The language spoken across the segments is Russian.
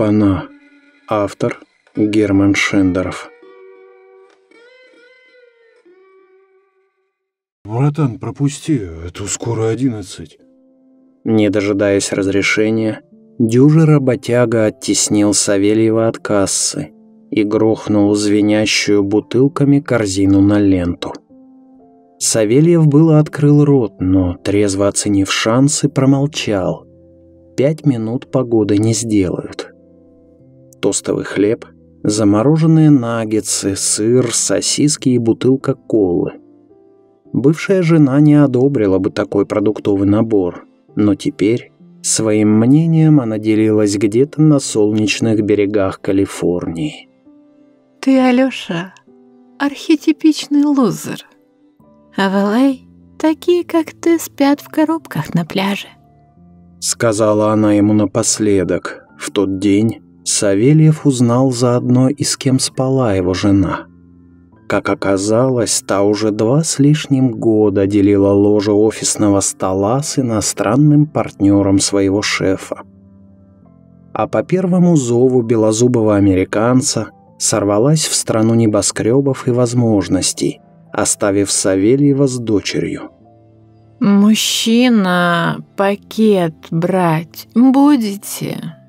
шпана. Автор Герман Шендеров. «Братан, пропусти, это скоро одиннадцать». Не дожидаясь разрешения, дюжий работяга оттеснил Савельева от кассы и грохнул звенящую бутылками корзину на ленту. Савельев было открыл рот, но, трезво оценив шансы, промолчал. Пять минут погоды не сделают. Тостовый хлеб, замороженные наггетсы, сыр, сосиски и бутылка колы. Бывшая жена не одобрила бы такой продуктовый набор, но теперь своим мнением она делилась где-то на солнечных берегах Калифорнии. «Ты, Алёша, архетипичный лузер», а в Л.А. такие, как ты, спят в коробках на пляже. Сказала она ему напоследок. В тот день Савельев узнал заодно и с кем спала его жена. Как оказалось, та уже два с лишним года делила ложе офисного стола с иностранным партнером своего шефа. А по первому зову белозубого американца сорвалась в страну небоскребов и возможностей – оставив Савельева с дочерью. «Мужчина, пакет брать будете?»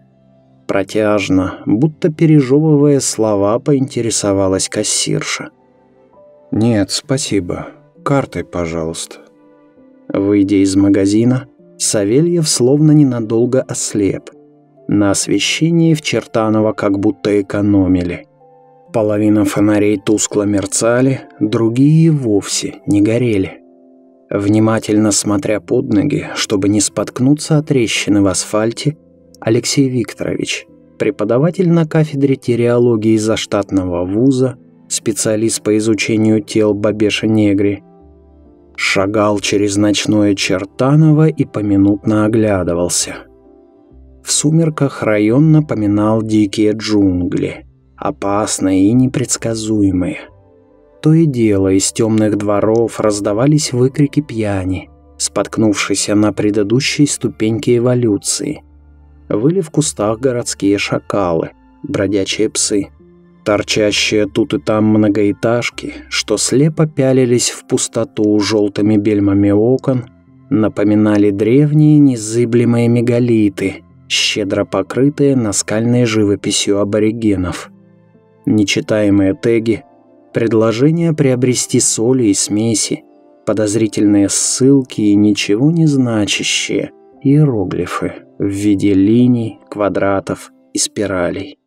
Протяжно, будто пережевывая слова, поинтересовалась кассирша. «Нет, спасибо. Картой, пожалуйста». Выйдя из магазина, Савельев словно ненадолго ослеп. На освещении в Чертаново как будто экономили – Половина фонарей тускло мерцали, другие вовсе не горели. Внимательно смотря под ноги, чтобы не споткнуться от трещины в асфальте, Алексей Викторович, преподаватель на кафедре тереологии заштатного вуза, специалист по изучению тел Бабеша Негри, шагал через ночное Чертаново и поминутно оглядывался. В сумерках район напоминал дикие джунгли – опасное и непредсказуемое. То и дело из темных дворов раздавались выкрики пьяни, споткнувшиеся на предыдущей ступеньке эволюции. Выли в кустах городские шакалы, бродячие псы, торчащие тут и там многоэтажки, что слепо пялились в пустоту желтыми бельмами окон, напоминали древние незыблемые мегалиты, щедро покрытые наскальной живописью аборигенов. Нечитаемые теги, предложения приобрести соли и смеси, подозрительные ссылки и ничего не значащие иероглифы в виде линий, квадратов и спиралей.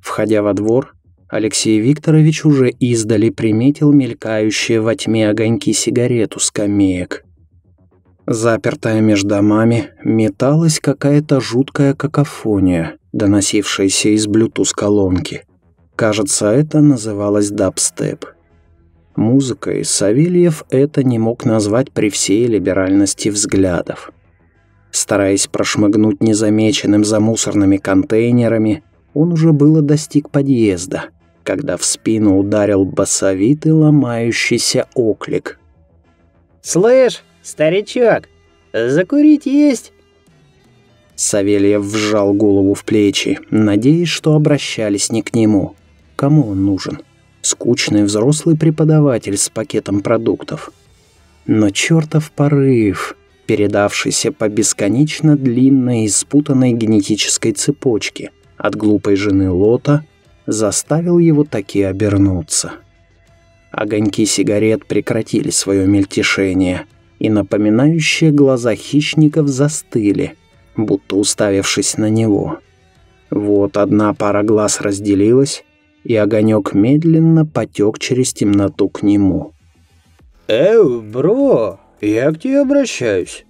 Входя во двор, Алексей Викторович уже издали приметил мелькающие во тьме огоньки сигарету скамеек. Запертая между домами, металась какая-то жуткая какофония, доносившаяся из Bluetooth-колонки. Кажется, это называлось дабстеп. Музыкой Савельев это не мог назвать при всей либеральности взглядов. Стараясь прошмыгнуть незамеченным за мусорными контейнерами, он уже было достиг подъезда, когда в спину ударил басовитый ломающийся оклик. «Слышь, старичок, закурить есть?» Савельев вжал голову в плечи, надеясь, что обращались не к нему. Кому он нужен? Скучный взрослый преподаватель с пакетом продуктов. Но чертов порыв, передавшийся по бесконечно длинной и спутанной генетической цепочке от глупой жены Лота, заставил его таки обернуться. Огоньки сигарет прекратили свое мельтешение, и напоминающие глаза хищников застыли, будто уставившись на него. Вот одна пара глаз разделилась, и огонек медленно потек через темноту к нему. «Эу, бро, я к тебе обращаюсь».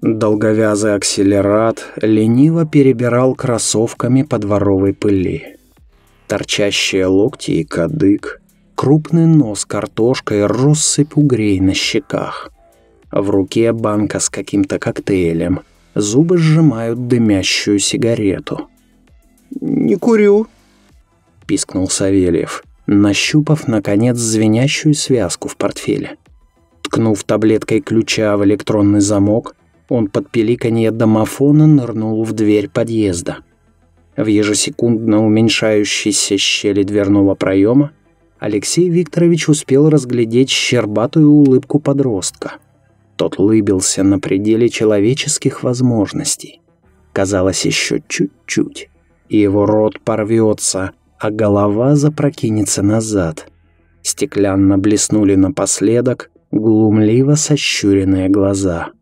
Долговязый акселерат лениво перебирал кроссовками по дворовой пыли. Торчащие локти и кадык, крупный нос картошкой, россыпь угрей на щеках. В руке банка с каким-то коктейлем, зубы сжимают дымящую сигарету. «Не курю», пискнул Савельев, нащупав, наконец, звенящую связку в портфеле. Ткнув таблеткой ключа в электронный замок, он под пеликанье домофона нырнул в дверь подъезда. В ежесекундно уменьшающейся щели дверного проема Алексей Викторович успел разглядеть щербатую улыбку подростка. Тот лыбился на пределе человеческих возможностей. Казалось, еще чуть-чуть, и его рот порвется, а голова запрокинется назад. Стеклянно блеснули напоследок глумливо сощуренные глаза.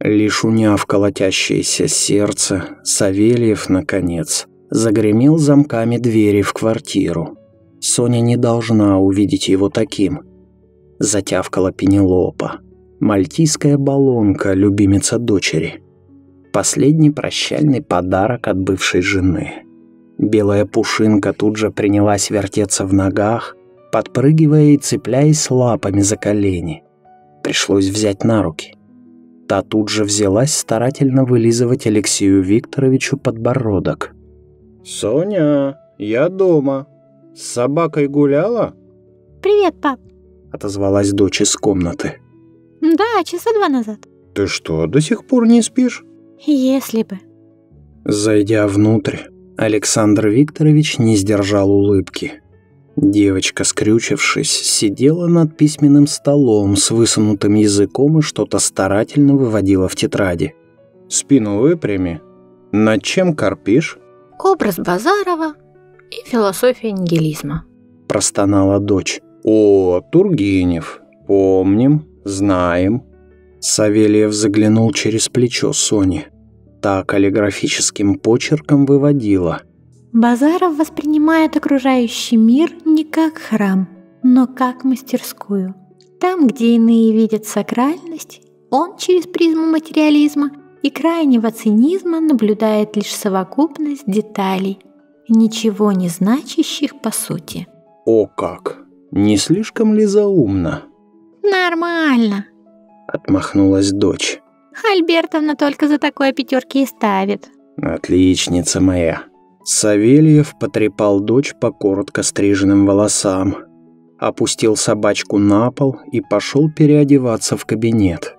Лишь уняв колотящееся сердце, Савельев, наконец, загремел замками двери в квартиру. Соня не должна увидеть его таким. Затявкала Пенелопа. Мальтийская баллонка, любимица дочери. Последний прощальный подарок от бывшей жены. Белая пушинка тут же принялась вертеться в ногах, подпрыгивая и цепляясь лапами за колени. Пришлось взять на руки. Та тут же взялась старательно вылизывать Алексею Викторовичу подбородок. «Соня, я дома», с собакой гуляла? Привет, пап. Отозвалась дочь из комнаты. Да, часа два назад. Ты что, до сих пор не спишь? Если бы. Зайдя внутрь, Александр Викторович не сдержал улыбки. Девочка, скрючившись, сидела над письменным столом с высунутым языком и что-то старательно выводила в тетради. «Спину выпрями. Над чем корпишь?» «Образ Базарова, и философия нигилизма. Простонала дочь. О, Тургенев. Помним, знаем. Савельев заглянул через плечо Сони. Та каллиграфическим почерком выводила. Базаров воспринимает окружающий мир не как храм, но как мастерскую. Там, где иные видят сакральность, он через призму материализма и крайнего цинизма наблюдает лишь совокупность деталей – ничего не значащих по сути. О как! Не слишком ли заумно? Нормально, отмахнулась дочь. Альбертовна только за такое пятерки и ставит. Отличница моя. Савельев потрепал дочь по коротко стриженным волосам, опустил собачку на пол и пошел переодеваться в кабинет.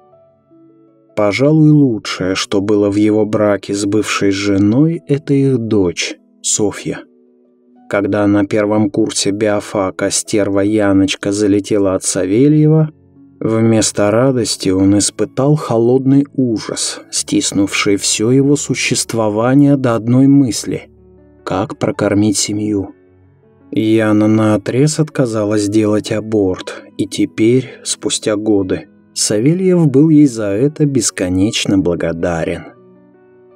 Пожалуй, лучшее, что было в его браке с бывшей женой, это их дочь. Софья. Когда на первом курсе биофака стерва Яночка залетела от Савельева, вместо радости он испытал холодный ужас, стиснувший все его существование до одной мысли – как прокормить семью. Яна наотрез отказалась делать аборт, и теперь, спустя годы, Савельев был ей за это бесконечно благодарен.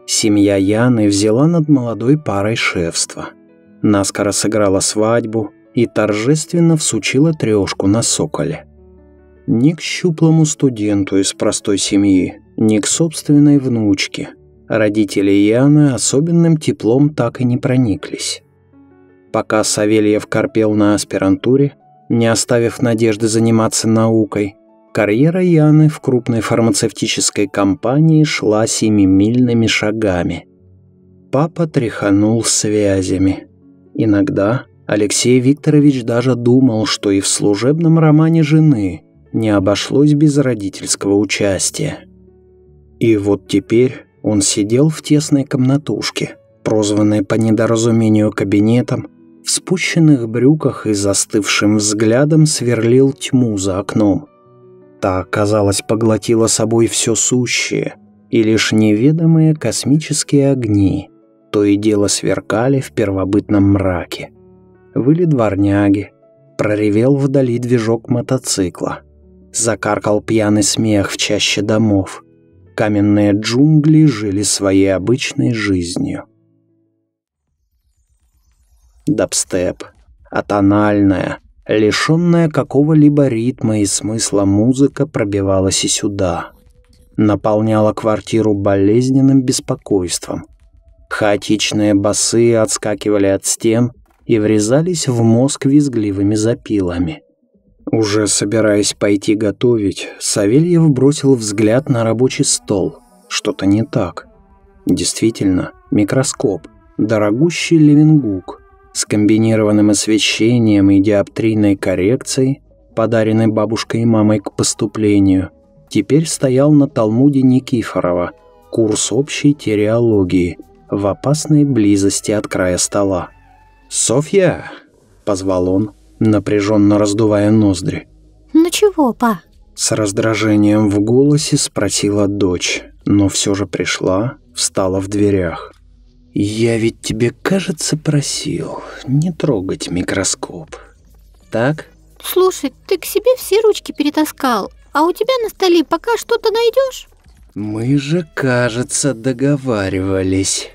Семья Яны взяла над молодой парой шефство. Наскоро сыграла свадьбу и торжественно всучила трешку на соколе. Ни к щуплому студенту из простой семьи, ни к собственной внучке. Родители Яны особенным теплом так и не прониклись. Пока Савельев корпел на аспирантуре, не оставив надежды заниматься наукой, Карьера Яны в крупной фармацевтической компании шла семимильными шагами. Папа тряханул связями. Иногда Алексей Викторович даже думал, что и в служебном романе жены не обошлось без родительского участия. И вот теперь он сидел в тесной комнатушке, прозванной по недоразумению кабинетом, в спущенных брюках и застывшим взглядом сверлил тьму за окном. Та, казалось, поглотила собой все сущее, и лишь неведомые космические огни то и дело сверкали в первобытном мраке. Выли дворняги, проревел вдали движок мотоцикла. Закаркал пьяный смех в чаще домов. Каменные джунгли жили своей обычной жизнью. Дабстеп, атональная, Лишенная какого-либо ритма и смысла музыка пробивалась и сюда. Наполняла квартиру болезненным беспокойством. Хаотичные басы отскакивали от стен и врезались в мозг визгливыми запилами. Уже собираясь пойти готовить, Савельев бросил взгляд на рабочий стол. Что-то не так. Действительно, микроскоп, дорогущий Левенгук, с комбинированным освещением и диоптрийной коррекцией, подаренной бабушкой и мамой к поступлению, теперь стоял на Талмуде Никифорова, курс общей тереологии, в опасной близости от края стола. «Софья!» — позвал он, напряженно раздувая ноздри. «Ну чего, па?» С раздражением в голосе спросила дочь, но все же пришла, встала в дверях. «Я ведь тебе, кажется, просил не трогать микроскоп. Так?» «Слушай, ты к себе все ручки перетаскал, а у тебя на столе пока что-то найдешь?» «Мы же, кажется, договаривались».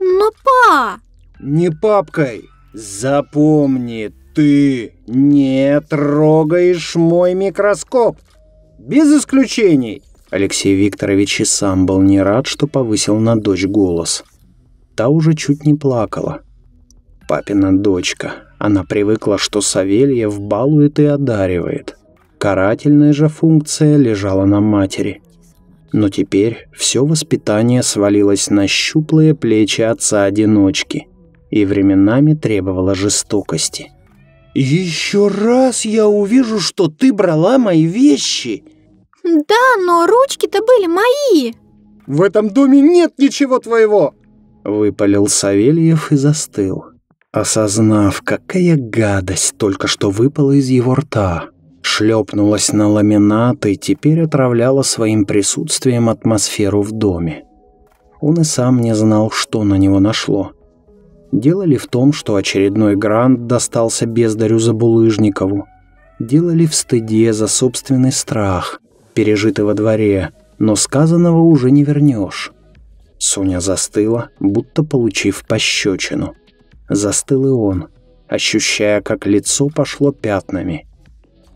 «Но, па!» «Не папкой! Запомни, ты не трогаешь мой микроскоп! Без исключений!» Алексей Викторович и сам был не рад, что повысил на дочь голос. Та уже чуть не плакала. Папина дочка. Она привыкла, что Савельев балует и одаривает. Карательная же функция лежала на матери. Но теперь все воспитание свалилось на щуплые плечи отца-одиночки и временами требовало жестокости. «Еще раз я увижу, что ты брала мои вещи!» «Да, но ручки-то были мои!» «В этом доме нет ничего твоего!» Выпалил Савельев и застыл, осознав, какая гадость только что выпала из его рта шлепнулась на ламинат и теперь отравляла своим присутствием атмосферу в доме. Он и сам не знал, что на него нашло. Дело ли в том, что очередной грант достался бездарю Забулыжникову? Дело ли в стыде за собственный страх, пережитый во дворе, но сказанного уже не вернешь? Соня застыла, будто получив пощечину. Застыл и он, ощущая, как лицо пошло пятнами.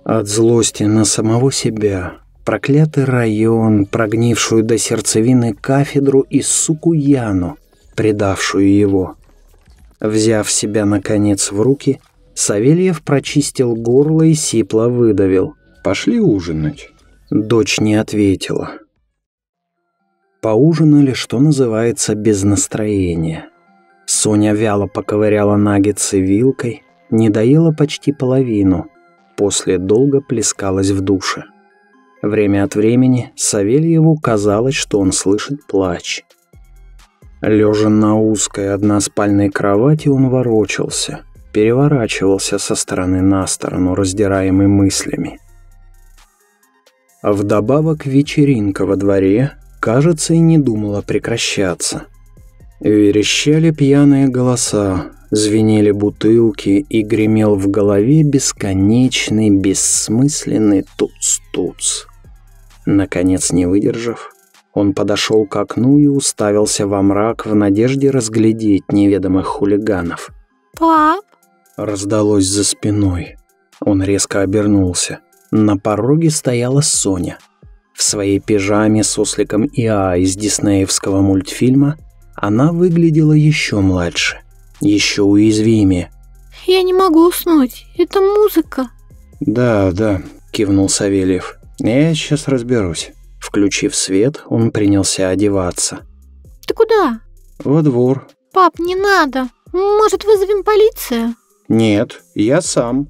От злости на самого себя, проклятый район, прогнившую до сердцевины кафедру и суку Яну, предавшую его. Взяв себя, наконец, в руки, Савельев прочистил горло и сипло выдавил. «Пошли ужинать». Дочь не ответила. Поужинали, что называется, без настроения. Соня вяло поковыряла наггетсы вилкой, не доела почти половину – после долго плескалась в душе. Время от времени Савельеву казалось, что он слышит плач. Лежа на узкой односпальной кровати, он ворочался, переворачивался со стороны на сторону, раздираемый мыслями. А вдобавок вечеринка во дворе, кажется, и не думала прекращаться. Верещали пьяные голоса, звенели бутылки и гремел в голове бесконечный, бессмысленный туц-туц. Наконец, не выдержав, он подошел к окну и уставился во мрак в надежде разглядеть неведомых хулиганов. «Пап!» Раздалось за спиной. Он резко обернулся. На пороге стояла Соня. В своей пижаме с осликом Иа из диснеевского мультфильма она выглядела еще младше – еще уязвимее. «Я не могу уснуть. Это музыка». «Да, да», – кивнул Савельев. «Я сейчас разберусь». Включив свет, он принялся одеваться. «Ты куда?» «Во двор». «Пап, не надо. Может, вызовем полицию?» «Нет, я сам».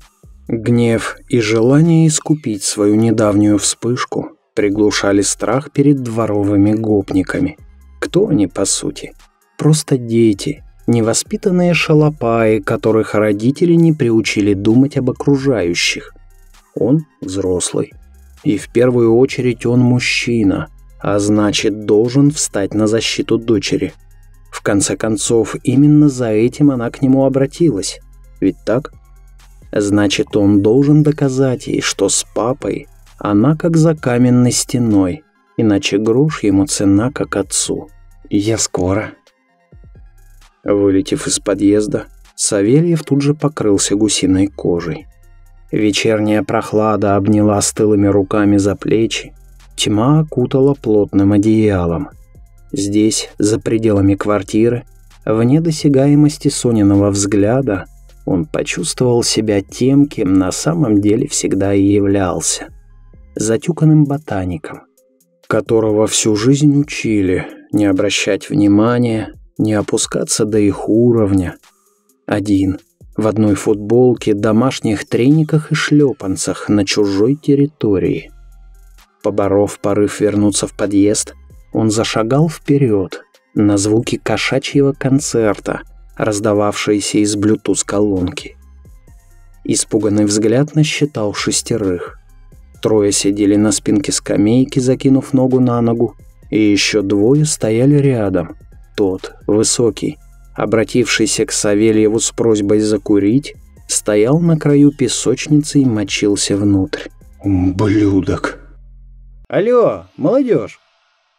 Гнев и желание искупить свою недавнюю вспышку приглушали страх перед дворовыми гопниками. Кто они, по сути? Просто дети, невоспитанные шалопаи, которых родители не приучили думать об окружающих. Он взрослый. И в первую очередь он мужчина, а значит должен встать на защиту дочери. В конце концов, именно за этим она к нему обратилась. Ведь так? Значит, он должен доказать ей, что с папой она как за каменной стеной, иначе груш ему цена как отцу. «Я скоро», Вылетев из подъезда, Савельев тут же покрылся гусиной кожей. Вечерняя прохлада обняла стылыми руками за плечи, тьма окутала плотным одеялом. Здесь, за пределами квартиры, вне досягаемости Сониного взгляда, он почувствовал себя тем, кем на самом деле всегда и являлся. Затюканным ботаником, которого всю жизнь учили не обращать внимания не опускаться до их уровня. Один, в одной футболке, домашних трениках и шлепанцах на чужой территории. Поборов порыв вернуться в подъезд, он зашагал вперед, на звуки кошачьего концерта, раздававшиеся из блютуз-колонки. Испуганный взгляд насчитал шестерых. Трое сидели на спинке скамейки, закинув ногу на ногу, и еще двое стояли рядом. Тот, высокий, обратившийся к Савельеву с просьбой закурить, стоял на краю песочницы и мочился внутрь. «Ублюдок!» «Алло, молодежь,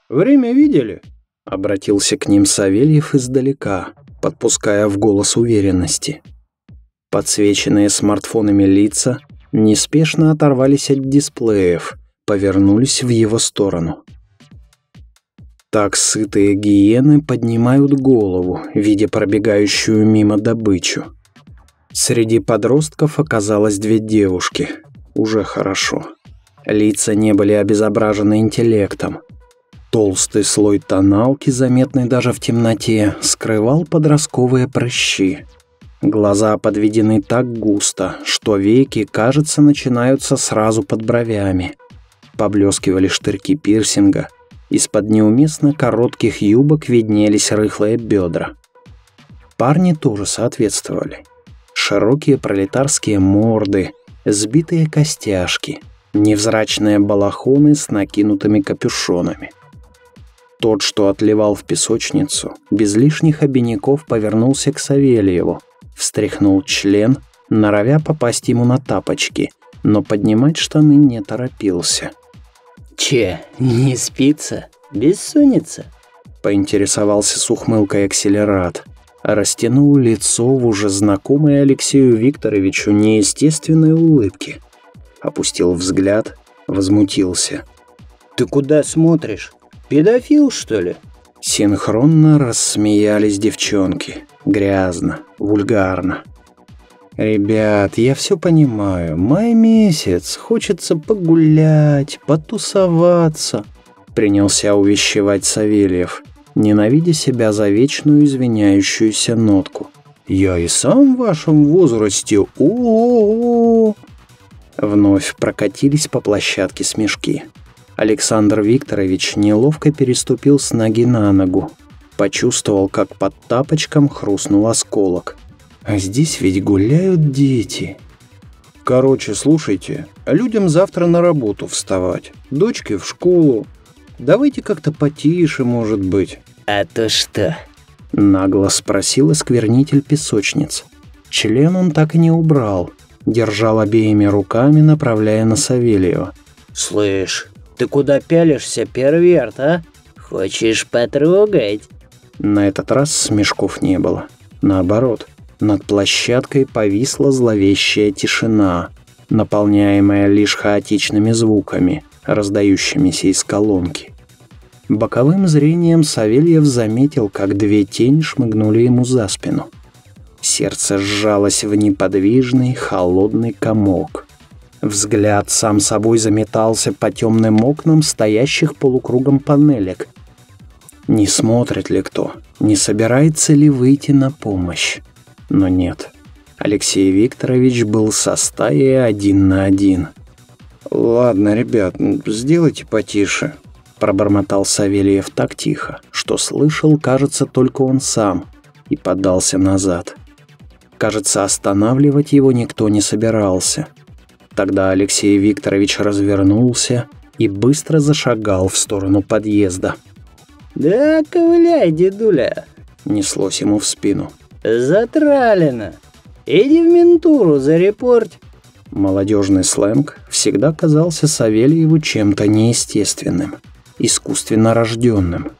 время видели?» Обратился к ним Савельев издалека, подпуская в голос уверенности. Подсвеченные смартфонами лица неспешно оторвались от дисплеев, повернулись в его сторону. Так сытые гиены поднимают голову, видя пробегающую мимо добычу. Среди подростков оказалось две девушки. Уже хорошо. Лица не были обезображены интеллектом. Толстый слой тоналки, заметный даже в темноте, скрывал подростковые прыщи. Глаза подведены так густо, что веки, кажется, начинаются сразу под бровями. Поблескивали штырьки пирсинга. Из-под неуместно коротких юбок виднелись рыхлые бедра. Парни тоже соответствовали. Широкие пролетарские морды, сбитые костяшки, невзрачные балахоны с накинутыми капюшонами. Тот, что отливал в песочницу, без лишних обиняков повернулся к Савельеву, встряхнул член, норовя попасть ему на тапочки, но поднимать штаны не торопился. «Че, не спится? Бессонница?» Поинтересовался с ухмылкой акселерат. Растянул лицо в уже знакомой Алексею Викторовичу неестественной улыбке. Опустил взгляд, возмутился. «Ты куда смотришь? Педофил, что ли?» Синхронно рассмеялись девчонки. Грязно, вульгарно. «Ребят, я все понимаю. Май месяц. Хочется погулять, потусоваться», — принялся увещевать Савельев, ненавидя себя за вечную извиняющуюся нотку. «Я и сам в вашем возрасте. О, -о, -о, -о Вновь прокатились по площадке смешки. Александр Викторович неловко переступил с ноги на ногу. Почувствовал, как под тапочком хрустнул осколок. А здесь ведь гуляют дети. Короче, слушайте, людям завтра на работу вставать, дочке в школу. Давайте как-то потише, может быть. А то что? Нагло спросил осквернитель песочниц. Член он так и не убрал. Держал обеими руками, направляя на Савельева. «Слышь, ты куда пялишься, перверт, а? Хочешь потрогать?» На этот раз смешков не было. Наоборот, над площадкой повисла зловещая тишина, наполняемая лишь хаотичными звуками, раздающимися из колонки. Боковым зрением Савельев заметил, как две тени шмыгнули ему за спину. Сердце сжалось в неподвижный, холодный комок. Взгляд сам собой заметался по темным окнам стоящих полукругом панелек. Не смотрит ли кто? Не собирается ли выйти на помощь? Но нет. Алексей Викторович был со стаей один на один. «Ладно, ребят, сделайте потише», — пробормотал Савельев так тихо, что слышал, кажется, только он сам, и подался назад. Кажется, останавливать его никто не собирался. Тогда Алексей Викторович развернулся и быстро зашагал в сторону подъезда. «Да ковыляй, дедуля!» — неслось ему в спину. «Затралено! Иди в ментуру зарепорть!» Молодежный сленг всегда казался Савельеву чем-то неестественным, искусственно рожденным.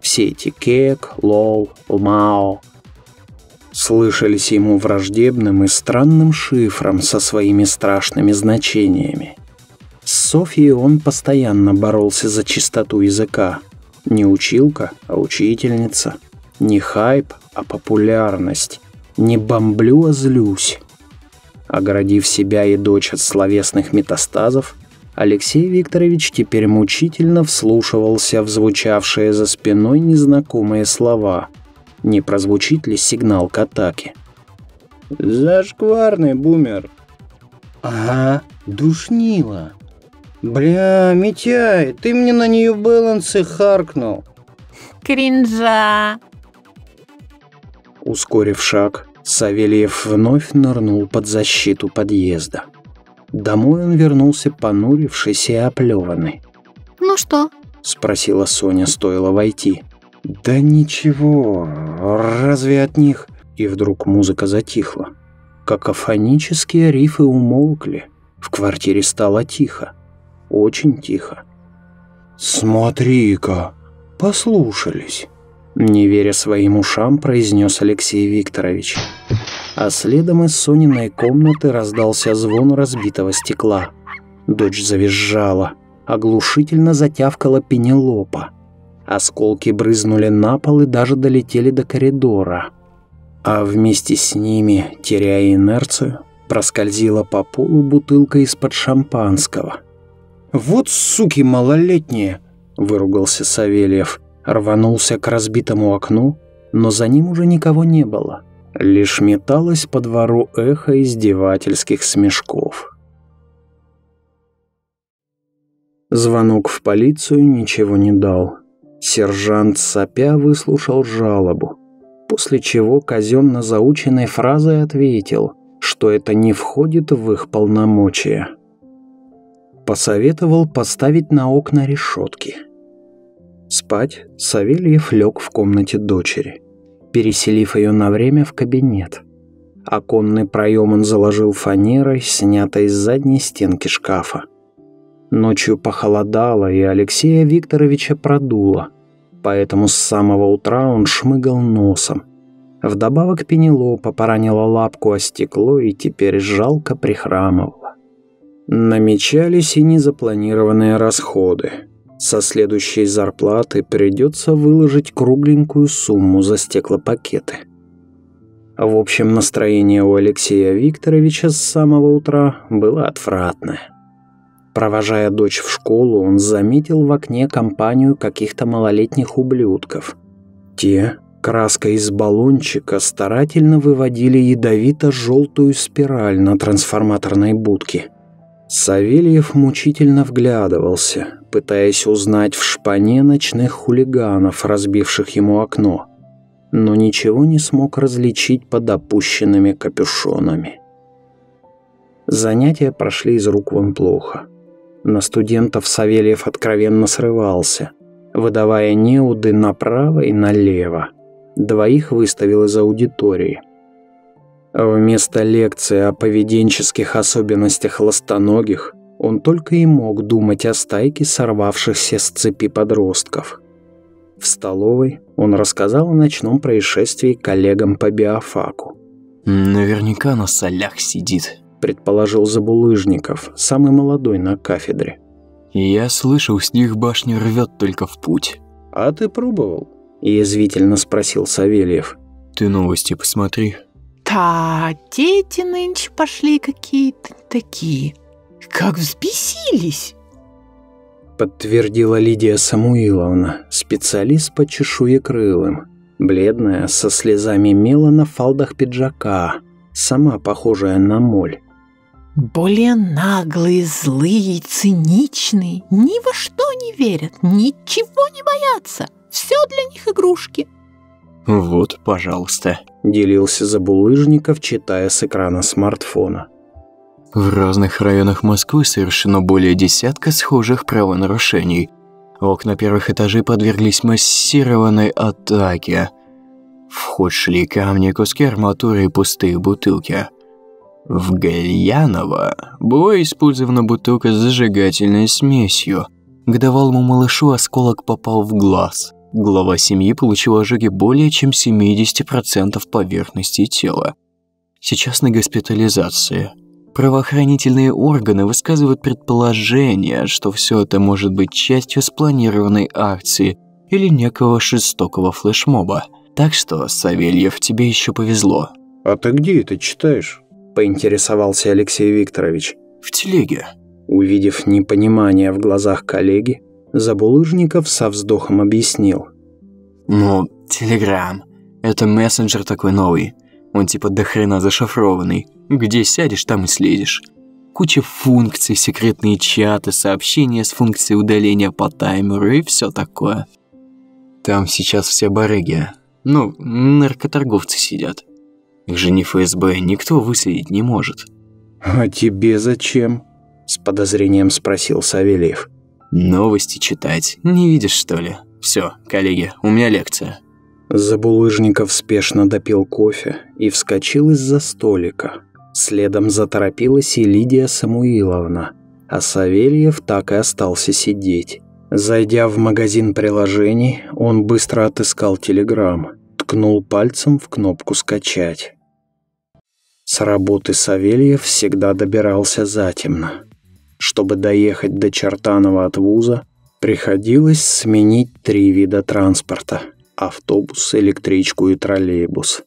Все эти кек, лол, лмао слышались ему враждебным и странным шифром со своими страшными значениями. С Софией он постоянно боролся за чистоту языка. Не училка, а учительница. Не хайп, а популярность. Не бомблю, а злюсь. Оградив себя и дочь от словесных метастазов, Алексей Викторович теперь мучительно вслушивался в звучавшие за спиной незнакомые слова – не прозвучит ли сигнал к атаке. «Зашкварный бумер». «Ага, душнила». «Бля, Митяй, ты мне на нее балансы харкнул». кринжа. Ускорив шаг, Савельев вновь нырнул под защиту подъезда. Домой он вернулся понурившийся и оплеванный. Ну что? Спросила Соня, стоило войти. Да ничего, разве от них... И вдруг музыка затихла. Какофонические рифы умолкли. В квартире стало тихо. Очень тихо. «Смотри-ка, послушались!» Не веря своим ушам, произнес Алексей Викторович. А следом из Сониной комнаты раздался звон разбитого стекла. Дочь завизжала. Оглушительно затявкала Пенелопа. Осколки брызнули на пол и даже долетели до коридора. А вместе с ними, теряя инерцию, проскользила по полу бутылка из-под шампанского. «Вот суки малолетние!» – выругался Савельев. Рванулся к разбитому окну, но за ним уже никого не было. Лишь металось по двору эхо издевательских смешков. Звонок в полицию ничего не дал. Сержант сопя выслушал жалобу, после чего казенно заученной фразой ответил, что это не входит в их полномочия. Посоветовал поставить на окна решетки. Спать Савельев лег в комнате дочери, переселив ее на время в кабинет. Оконный проем он заложил фанерой, снятой с задней стенки шкафа. Ночью похолодало, и Алексея Викторовича продуло, поэтому с самого утра он шмыгал носом. Вдобавок Пенелопа поранила лапку о стекло и теперь жалко прихрамывала. Намечались и незапланированные расходы. Со следующей зарплаты придется выложить кругленькую сумму за стеклопакеты. В общем, настроение у Алексея Викторовича с самого утра было отвратное. Провожая дочь в школу, он заметил в окне компанию каких-то малолетних ублюдков. Те, краской из баллончика, старательно выводили ядовито-желтую спираль на трансформаторной будке. Савельев мучительно вглядывался, пытаясь узнать в шпане ночных хулиганов, разбивших ему окно, но ничего не смог различить под опущенными капюшонами. Занятия прошли из рук вон плохо. На студентов Савельев откровенно срывался, выдавая неуды направо и налево. Двоих выставил из аудитории. Вместо лекции о поведенческих особенностях ластоногих он только и мог думать о стайке сорвавшихся с цепи подростков. В столовой он рассказал о ночном происшествии коллегам по биофаку. «Наверняка на солях сидит», предположил Забулыжников, самый молодой на кафедре. «Я слышал, с них башня рвет только в путь». «А ты пробовал?» – язвительно спросил Савельев. «Ты новости посмотри». «Да, дети нынче пошли какие-то такие. Как взбесились!» Подтвердила Лидия Самуиловна, специалист по чешуекрылым. Бледная, со слезами мела на фалдах пиджака, сама похожая на моль. Более наглые, злые, циничные, ни во что не верят, ничего не боятся. Все для них игрушки. «Вот, пожалуйста», – делился Забулыжников, читая с экрана смартфона. В разных районах Москвы совершено более десятка схожих правонарушений. Окна первых этажей подверглись массированной атаке. В ход шли камни, куски арматуры и пустые бутылки. В Гальяново была использована бутылка с зажигательной смесью. Годовалому малышу осколок попал в глаз. Глава семьи получил ожоги более чем 70% поверхности тела. Сейчас на госпитализации. Правоохранительные органы высказывают предположение, что все это может быть частью спланированной акции или некого жестокого флешмоба. Так что, Савельев, тебе еще повезло. «А ты где это читаешь?» – поинтересовался Алексей Викторович. «В телеге». Увидев непонимание в глазах коллеги, Забулыжников со вздохом объяснил. «Ну, Телеграм. Это мессенджер такой новый. Он типа до хрена зашифрованный. Где сядешь, там и следишь. Куча функций, секретные чаты, сообщения с функцией удаления по таймеру и все такое. Там сейчас все барыги. Ну, наркоторговцы сидят. Их же ни ФСБ никто выследить не может. «А тебе зачем?» – с подозрением спросил Савельев. «Новости читать. Не видишь, что ли? Все, коллеги, у меня лекция». Забулыжников спешно допил кофе и вскочил из-за столика. Следом заторопилась и Лидия Самуиловна, а Савельев так и остался сидеть. Зайдя в магазин приложений, он быстро отыскал телеграм, ткнул пальцем в кнопку «Скачать». С работы Савельев всегда добирался затемно. Чтобы доехать до Чертанова от вуза, приходилось сменить три вида транспорта – автобус, электричку и троллейбус.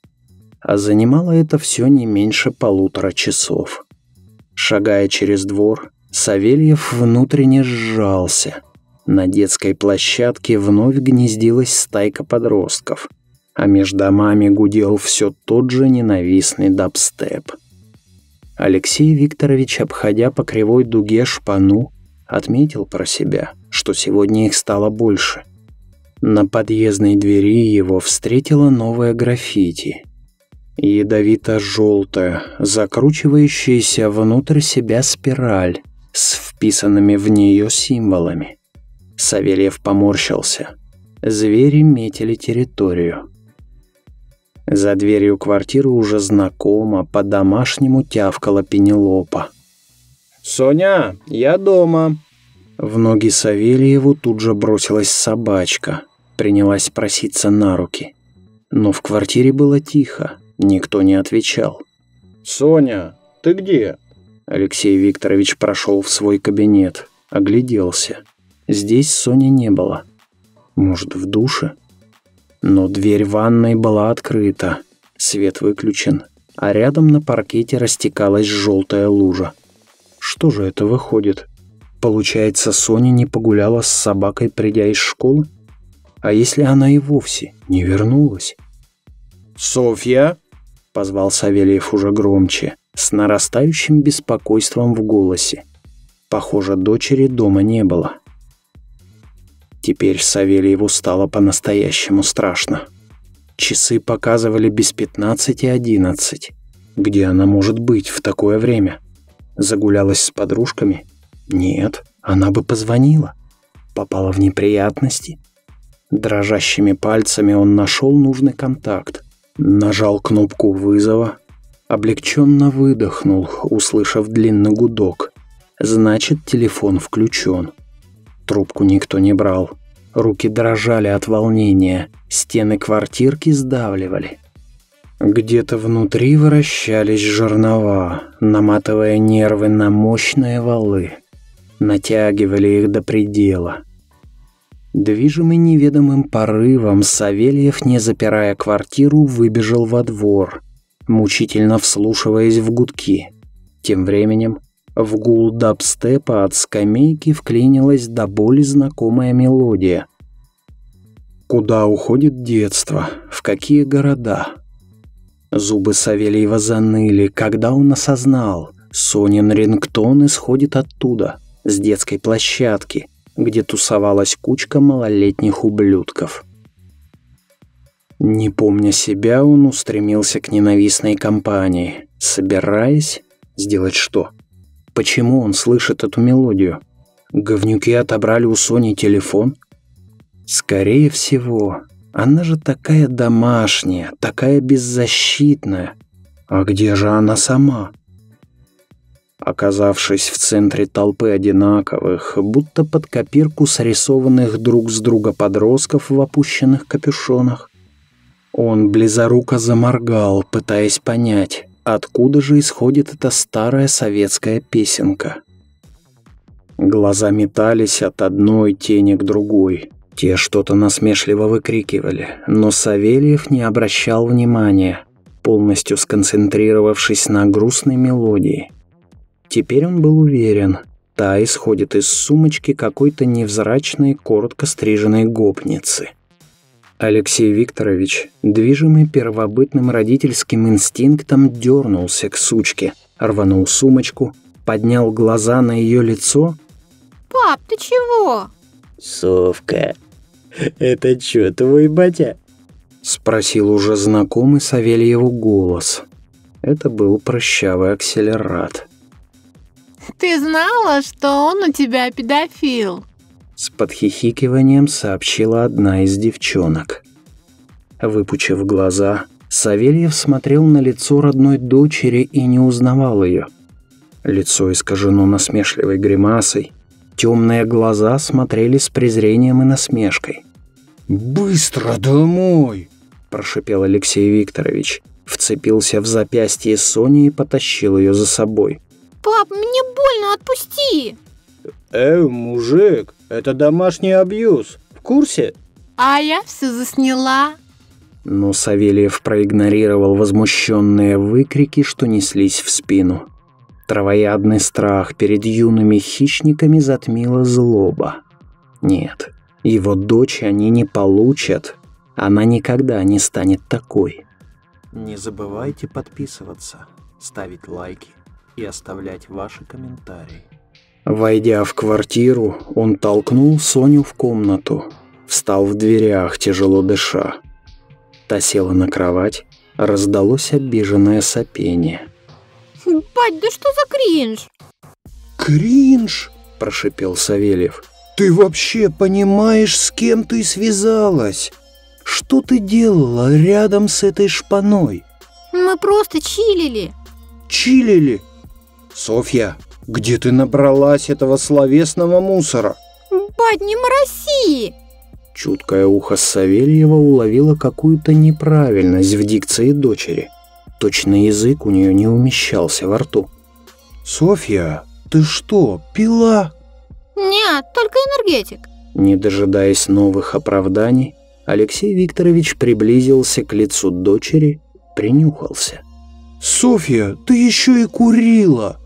А занимало это все не меньше полутора часов. Шагая через двор, Савельев внутренне сжался. На детской площадке вновь гнездилась стайка подростков – а между домами гудел все тот же ненавистный дабстеп. Алексей Викторович, обходя по кривой дуге шпану, отметил про себя, что сегодня их стало больше. На подъездной двери его встретила новая граффити. Ядовито-желтая, закручивающаяся внутрь себя спираль с вписанными в нее символами. Савельев поморщился. Звери метили территорию. За дверью квартиры уже знакомо, по-домашнему тявкала Пенелопа. «Соня, я дома!» В ноги Савельеву тут же бросилась собачка, принялась проситься на руки. Но в квартире было тихо, никто не отвечал. «Соня, ты где?» Алексей Викторович прошел в свой кабинет, огляделся. Здесь Сони не было. Может, в душе? Но дверь ванной была открыта, свет выключен, а рядом на паркете растекалась желтая лужа. Что же это выходит? Получается, Соня не погуляла с собакой, придя из школы? А если она и вовсе не вернулась? «Софья!» — позвал Савельев уже громче, с нарастающим беспокойством в голосе. Похоже, дочери дома не было. Теперь Савельеву стало по-настоящему страшно. Часы показывали без пятнадцати одиннадцать. Где она может быть в такое время? Загулялась с подружками? Нет, она бы позвонила. Попала в неприятности. Дрожащими пальцами он нашел нужный контакт. Нажал кнопку вызова. Облегченно выдохнул, услышав длинный гудок. Значит, телефон включен. Трубку никто не брал. Руки дрожали от волнения, стены квартирки сдавливали. Где-то внутри вращались жернова, наматывая нервы на мощные валы. Натягивали их до предела. Движимый неведомым порывом, Савельев, не запирая квартиру, выбежал во двор, мучительно вслушиваясь в гудки. Тем временем в гул дабстепа от скамейки вклинилась до боли знакомая мелодия. Куда уходит детство? В какие города? Зубы Савельева заныли, когда он осознал, Сонин рингтон исходит оттуда, с детской площадки, где тусовалась кучка малолетних ублюдков. Не помня себя, он устремился к ненавистной компании, собираясь сделать что? Почему он слышит эту мелодию? Говнюки отобрали у Сони телефон? Скорее всего. Она же такая домашняя, такая беззащитная. А где же она сама? Оказавшись в центре толпы одинаковых, будто под копирку срисованных друг с друга подростков в опущенных капюшонах, он близоруко заморгал, пытаясь понять, Откуда же исходит эта старая советская песенка? Глаза метались от одной тени к другой. Те что-то насмешливо выкрикивали, но Савельев не обращал внимания, полностью сконцентрировавшись на грустной мелодии. Теперь он был уверен, та исходит из сумочки какой-то невзрачной, коротко стриженной гопницы. Алексей Викторович, движимый первобытным родительским инстинктом, дернулся к сучке, рванул сумочку, поднял глаза на ее лицо. «Пап, ты чего?» «Совка, Это чё, твой батя? Спросил уже знакомый Савельеву голос. Это был прыщавый акселерат. Ты знала, что он у тебя педофил? С подхихикиванием сообщила одна из девчонок. Выпучив глаза, Савельев смотрел на лицо родной дочери и не узнавал ее. Лицо искажено насмешливой гримасой, темные глаза смотрели с презрением и насмешкой. «Быстро домой!» – прошипел Алексей Викторович, вцепился в запястье Сони и потащил ее за собой. «Пап, мне больно, отпусти!» «Эй, мужик, это домашний абьюз, в курсе?» «А я все засняла!» Но Савельев проигнорировал возмущенные выкрики, что неслись в спину. Травоядный страх перед юными хищниками затмила злоба. Нет, его дочь они не получат. Она никогда не станет такой. Не забывайте подписываться, ставить лайки и оставлять ваши комментарии. Войдя в квартиру, он толкнул Соню в комнату. Встал в дверях, тяжело дыша. Та села на кровать, раздалось обиженное сопение. «Бать, да что за кринж?» «Кринж?» – прошипел Савельев. «Ты вообще понимаешь, с кем ты связалась? Что ты делала рядом с этой шпаной?» «Мы просто чилили». «Чилили? Софья, где ты набралась этого словесного мусора?» «Бать, не мороси!» Чуткое ухо Савельева уловило какую-то неправильность в дикции дочери. Точно язык у нее не умещался во рту. «Софья, ты что, пила?» «Нет, только энергетик». Не дожидаясь новых оправданий, Алексей Викторович приблизился к лицу дочери, принюхался. «Софья, ты еще и курила!»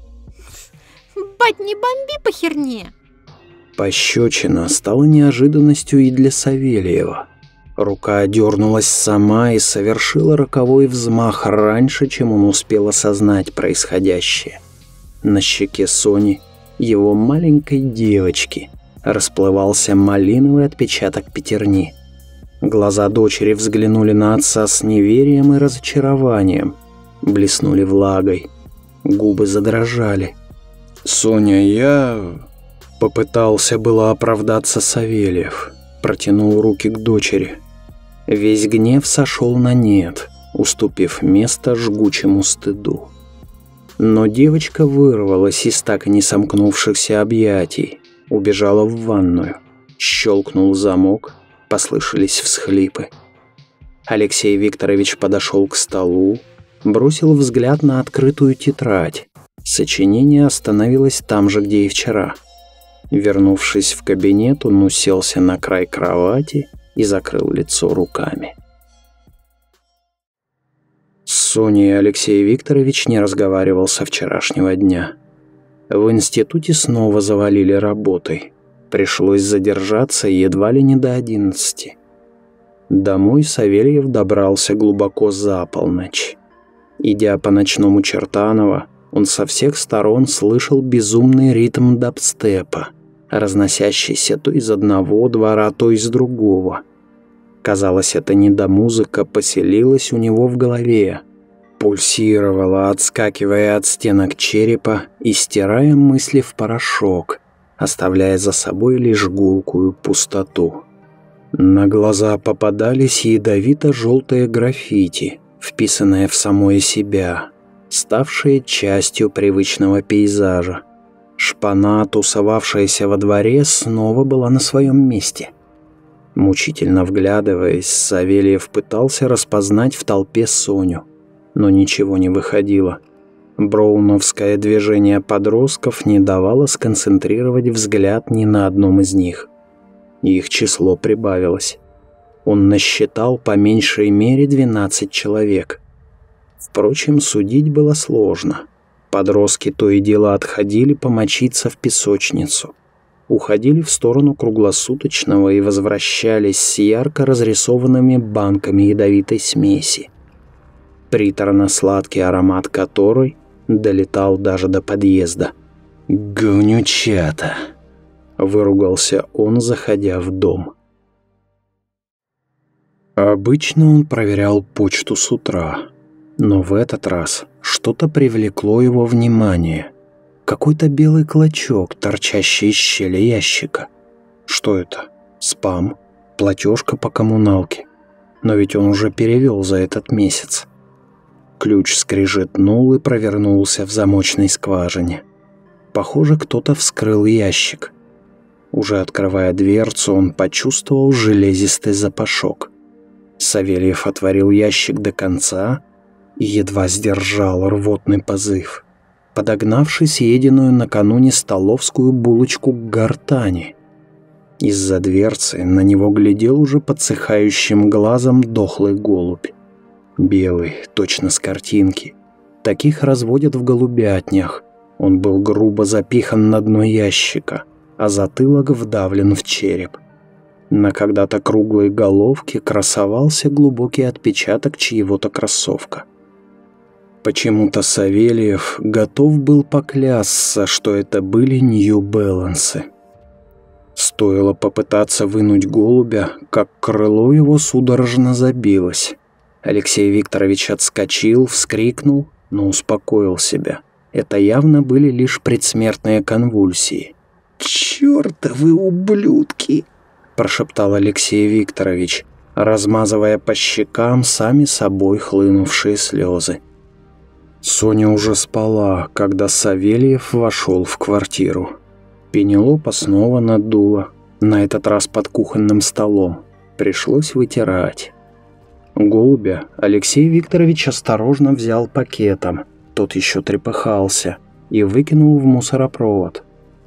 «Бать, не бомби по херне!» Пощечина стала неожиданностью и для Савельева. Рука дернулась сама и совершила роковой взмах раньше, чем он успел осознать происходящее. На щеке Сони, его маленькой девочки, расплывался малиновый отпечаток пятерни. Глаза дочери взглянули на отца с неверием и разочарованием, блеснули влагой, губы задрожали. «Соня, я...» Попытался было оправдаться Савельев, протянул руки к дочери. Весь гнев сошел на нет, уступив место жгучему стыду. Но девочка вырвалась из так и не сомкнувшихся объятий, убежала в ванную. Щелкнул замок, послышались всхлипы. Алексей Викторович подошел к столу, бросил взгляд на открытую тетрадь. Сочинение остановилось там же, где и вчера – Вернувшись в кабинет, он уселся на край кровати и закрыл лицо руками. С Соней Алексей Викторович не разговаривал со вчерашнего дня. В институте снова завалили работой. Пришлось задержаться едва ли не до одиннадцати. Домой Савельев добрался глубоко за полночь. Идя по ночному Чертанова, он со всех сторон слышал безумный ритм дабстепа – разносящийся то из одного двора, то из другого. Казалось, эта недомузыка поселилась у него в голове, пульсировала, отскакивая от стенок черепа и стирая мысли в порошок, оставляя за собой лишь гулкую пустоту. На глаза попадались ядовито-желтые граффити, вписанные в самое себя, ставшие частью привычного пейзажа. Шпана, тусовавшаяся во дворе, снова была на своем месте. Мучительно вглядываясь, Савельев пытался распознать в толпе Соню, но ничего не выходило. Броуновское движение подростков не давало сконцентрировать взгляд ни на одном из них. Их число прибавилось. Он насчитал по меньшей мере 12 человек. Впрочем, судить было сложно – Подростки то и дело отходили помочиться в песочницу, уходили в сторону круглосуточного и возвращались с ярко разрисованными банками ядовитой смеси, приторно-сладкий аромат которой долетал даже до подъезда. «Говнючата!» – выругался он, заходя в дом. Обычно он проверял почту с утра, но в этот раз что-то привлекло его внимание. Какой-то белый клочок, торчащий из щели ящика. Что это? Спам? Платежка по коммуналке? Но ведь он уже перевел за этот месяц. Ключ скрижетнул и провернулся в замочной скважине. Похоже, кто-то вскрыл ящик. Уже открывая дверцу, он почувствовал железистый запашок. Савельев отворил ящик до конца и едва сдержал рвотный позыв, подогнавший съеденную накануне столовскую булочку к гортани. Из-за дверцы на него глядел уже подсыхающим глазом дохлый голубь. Белый, точно с картинки. Таких разводят в голубятнях. Он был грубо запихан на дно ящика, а затылок вдавлен в череп. На когда-то круглой головке красовался глубокий отпечаток чьего-то кроссовка. Почему-то Савельев готов был поклясться, что это были Нью-Бэлансы. Стоило попытаться вынуть голубя, как крыло его судорожно забилось. Алексей Викторович отскочил, вскрикнул, но успокоил себя. Это явно были лишь предсмертные конвульсии. «Чёртовы ублюдки!» – прошептал Алексей Викторович, размазывая по щекам сами собой хлынувшие слезы. Соня уже спала, когда Савельев вошел в квартиру. Пенелопа снова надула, на этот раз под кухонным столом. Пришлось вытирать. Голубя Алексей Викторович осторожно взял пакетом, тот еще трепыхался, и выкинул в мусоропровод.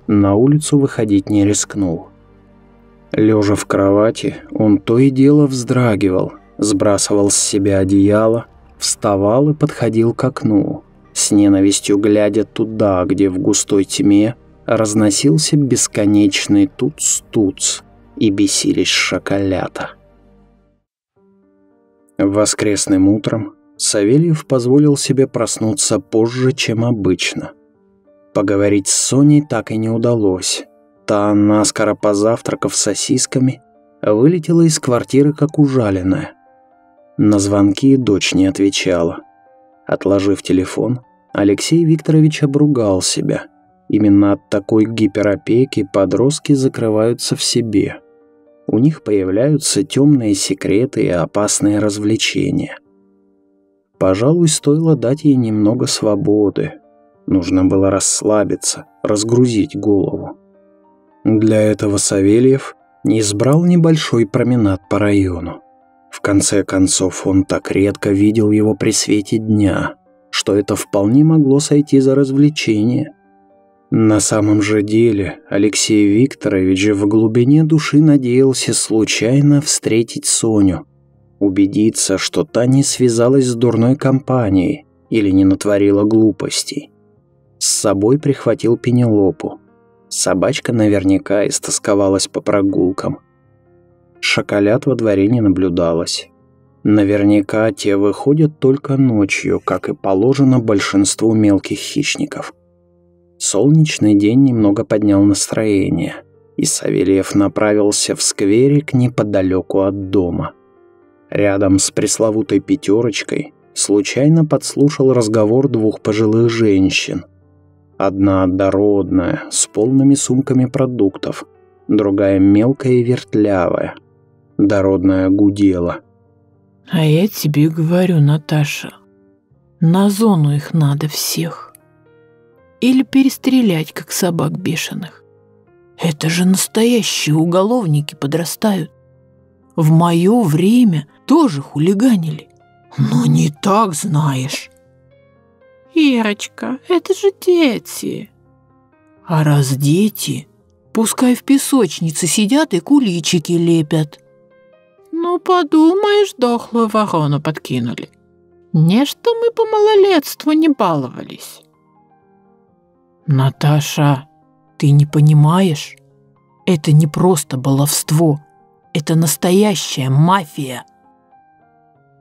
На улицу выходить не рискнул. Лежа в кровати, он то и дело вздрагивал, сбрасывал с себя одеяло, вставал и подходил к окну, с ненавистью глядя туда, где в густой тьме разносился бесконечный туц-туц и бесились шоколята. Воскресным утром Савельев позволил себе проснуться позже, чем обычно. Поговорить с Соней так и не удалось. Та, наскоро позавтракав сосисками, вылетела из квартиры как ужаленная. На звонки дочь не отвечала. Отложив телефон, Алексей Викторович обругал себя. Именно от такой гиперопеки подростки закрываются в себе – у них появляются темные секреты и опасные развлечения. Пожалуй, стоило дать ей немного свободы. Нужно было расслабиться, разгрузить голову. Для этого Савельев избрал небольшой променад по району. В конце концов, он так редко видел его при свете дня, что это вполне могло сойти за развлечение – на самом же деле Алексей Викторович в глубине души надеялся случайно встретить Соню, убедиться, что та не связалась с дурной компанией или не натворила глупостей. С собой прихватил Пенелопу. Собачка наверняка истосковалась по прогулкам. Шоколад во дворе не наблюдалось. Наверняка те выходят только ночью, как и положено большинству мелких хищников. Солнечный день немного поднял настроение, и Савельев направился в скверик неподалеку от дома. Рядом с пресловутой пятерочкой случайно подслушал разговор двух пожилых женщин. Одна дородная, с полными сумками продуктов, другая мелкая и вертлявая. Дородная гудела. «А я тебе говорю, Наташа, на зону их надо всех» или перестрелять, как собак бешеных. Это же настоящие уголовники подрастают. В мое время тоже хулиганили. Но не так, знаешь. Ирочка, это же дети. А раз дети, пускай в песочнице сидят и куличики лепят. Ну, подумаешь, дохлую ворону подкинули. Не что мы по малолетству не баловались. «Наташа, ты не понимаешь? Это не просто баловство. Это настоящая мафия».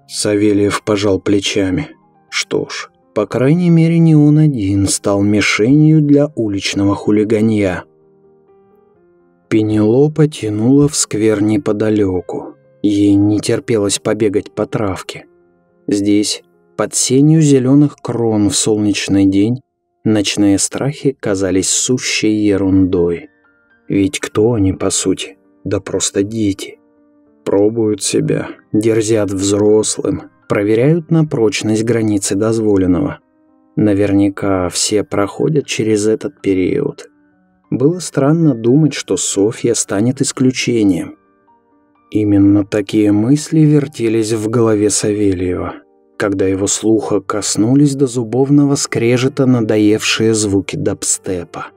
Савельев пожал плечами. Что ж, по крайней мере, не он один стал мишенью для уличного хулиганья. Пенелопа тянула в сквер неподалеку. Ей не терпелось побегать по травке. Здесь, под сенью зеленых крон в солнечный день, ночные страхи казались сущей ерундой. Ведь кто они, по сути? Да просто дети. Пробуют себя, дерзят взрослым, проверяют на прочность границы дозволенного. Наверняка все проходят через этот период. Было странно думать, что Софья станет исключением. Именно такие мысли вертелись в голове Савельева, когда его слуха коснулись до зубовного скрежета надоевшие звуки дабстепа.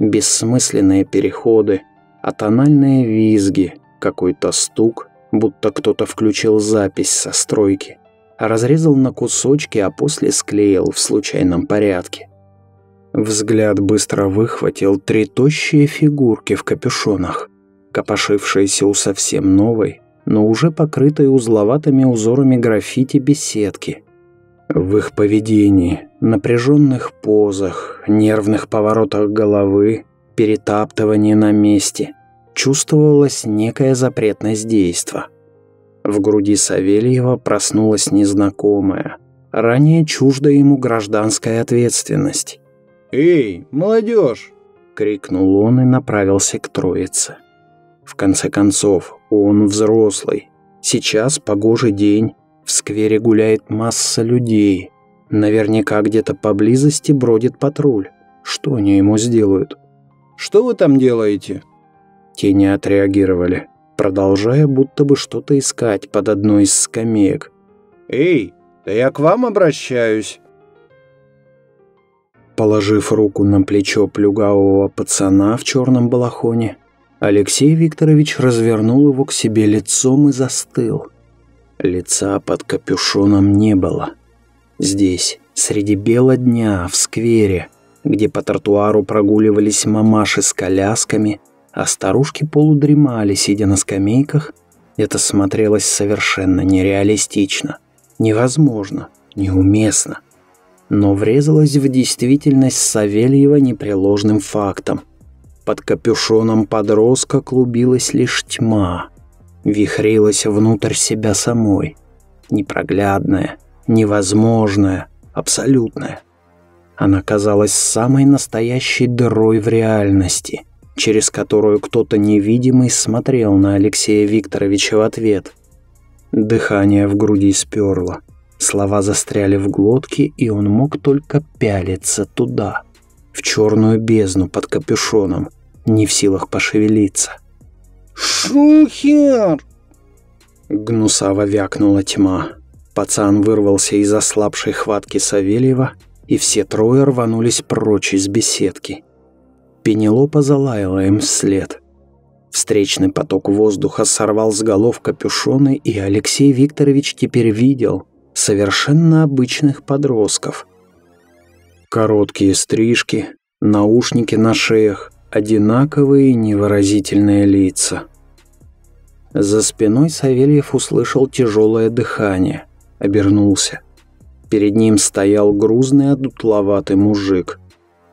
Бессмысленные переходы, атональные визги, какой-то стук, будто кто-то включил запись со стройки, разрезал на кусочки, а после склеил в случайном порядке. Взгляд быстро выхватил три тощие фигурки в капюшонах копошившиеся у совсем новой, но уже покрытой узловатыми узорами граффити беседки. В их поведении, напряженных позах, нервных поворотах головы, перетаптывании на месте чувствовалась некая запретность действа. В груди Савельева проснулась незнакомая, ранее чуждая ему гражданская ответственность. «Эй, молодежь!» — крикнул он и направился к троице. В конце концов, он взрослый. Сейчас погожий день, в сквере гуляет масса людей. Наверняка где-то поблизости бродит патруль. Что они ему сделают? «Что вы там делаете?» Те не отреагировали, продолжая будто бы что-то искать под одной из скамеек. «Эй, да я к вам обращаюсь!» Положив руку на плечо плюгавого пацана в черном балахоне, Алексей Викторович развернул его к себе лицом и застыл. Лица под капюшоном не было. Здесь, среди бела дня, в сквере, где по тротуару прогуливались мамаши с колясками, а старушки полудремали, сидя на скамейках, это смотрелось совершенно нереалистично, невозможно, неуместно. Но врезалось в действительность Савельева непреложным фактом. Под капюшоном подростка клубилась лишь тьма. Вихрилась внутрь себя самой. Непроглядная, невозможная, абсолютная. Она казалась самой настоящей дырой в реальности, через которую кто-то невидимый смотрел на Алексея Викторовича в ответ. Дыхание в груди сперло. Слова застряли в глотке, и он мог только пялиться туда, в черную бездну под капюшоном, не в силах пошевелиться. «Шухер!» Гнусаво вякнула тьма. Пацан вырвался из ослабшей хватки Савельева, и все трое рванулись прочь из беседки. Пенелопа залаяла им вслед. Встречный поток воздуха сорвал с голов капюшоны, и Алексей Викторович теперь видел совершенно обычных подростков. Короткие стрижки, наушники на шеях, одинаковые невыразительные лица. За спиной Савельев услышал тяжелое дыхание, обернулся. Перед ним стоял грузный одутловатый мужик.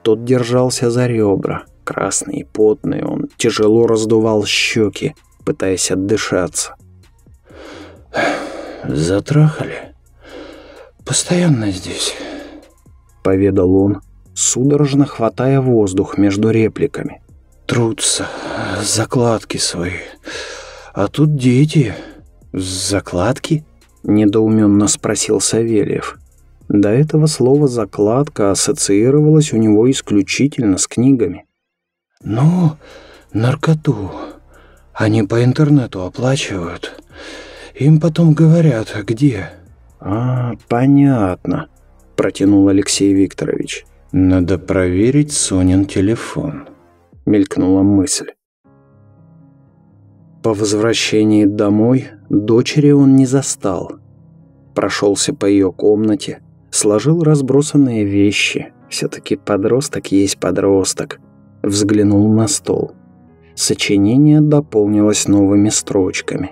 Тот держался за ребра, красный и потный, он тяжело раздувал щеки, пытаясь отдышаться. «Затрахали? Постоянно здесь», — поведал он, судорожно хватая воздух между репликами. «Трутся, закладки свои. А тут дети. Закладки?» – недоуменно спросил Савельев. До этого слова «закладка» ассоциировалось у него исключительно с книгами. «Ну, наркоту. Они по интернету оплачивают. Им потом говорят, где». «А, понятно», – протянул Алексей Викторович. «Надо проверить Сонин телефон», — мелькнула мысль. По возвращении домой дочери он не застал. Прошелся по ее комнате, сложил разбросанные вещи. Все-таки подросток есть подросток. Взглянул на стол. Сочинение дополнилось новыми строчками.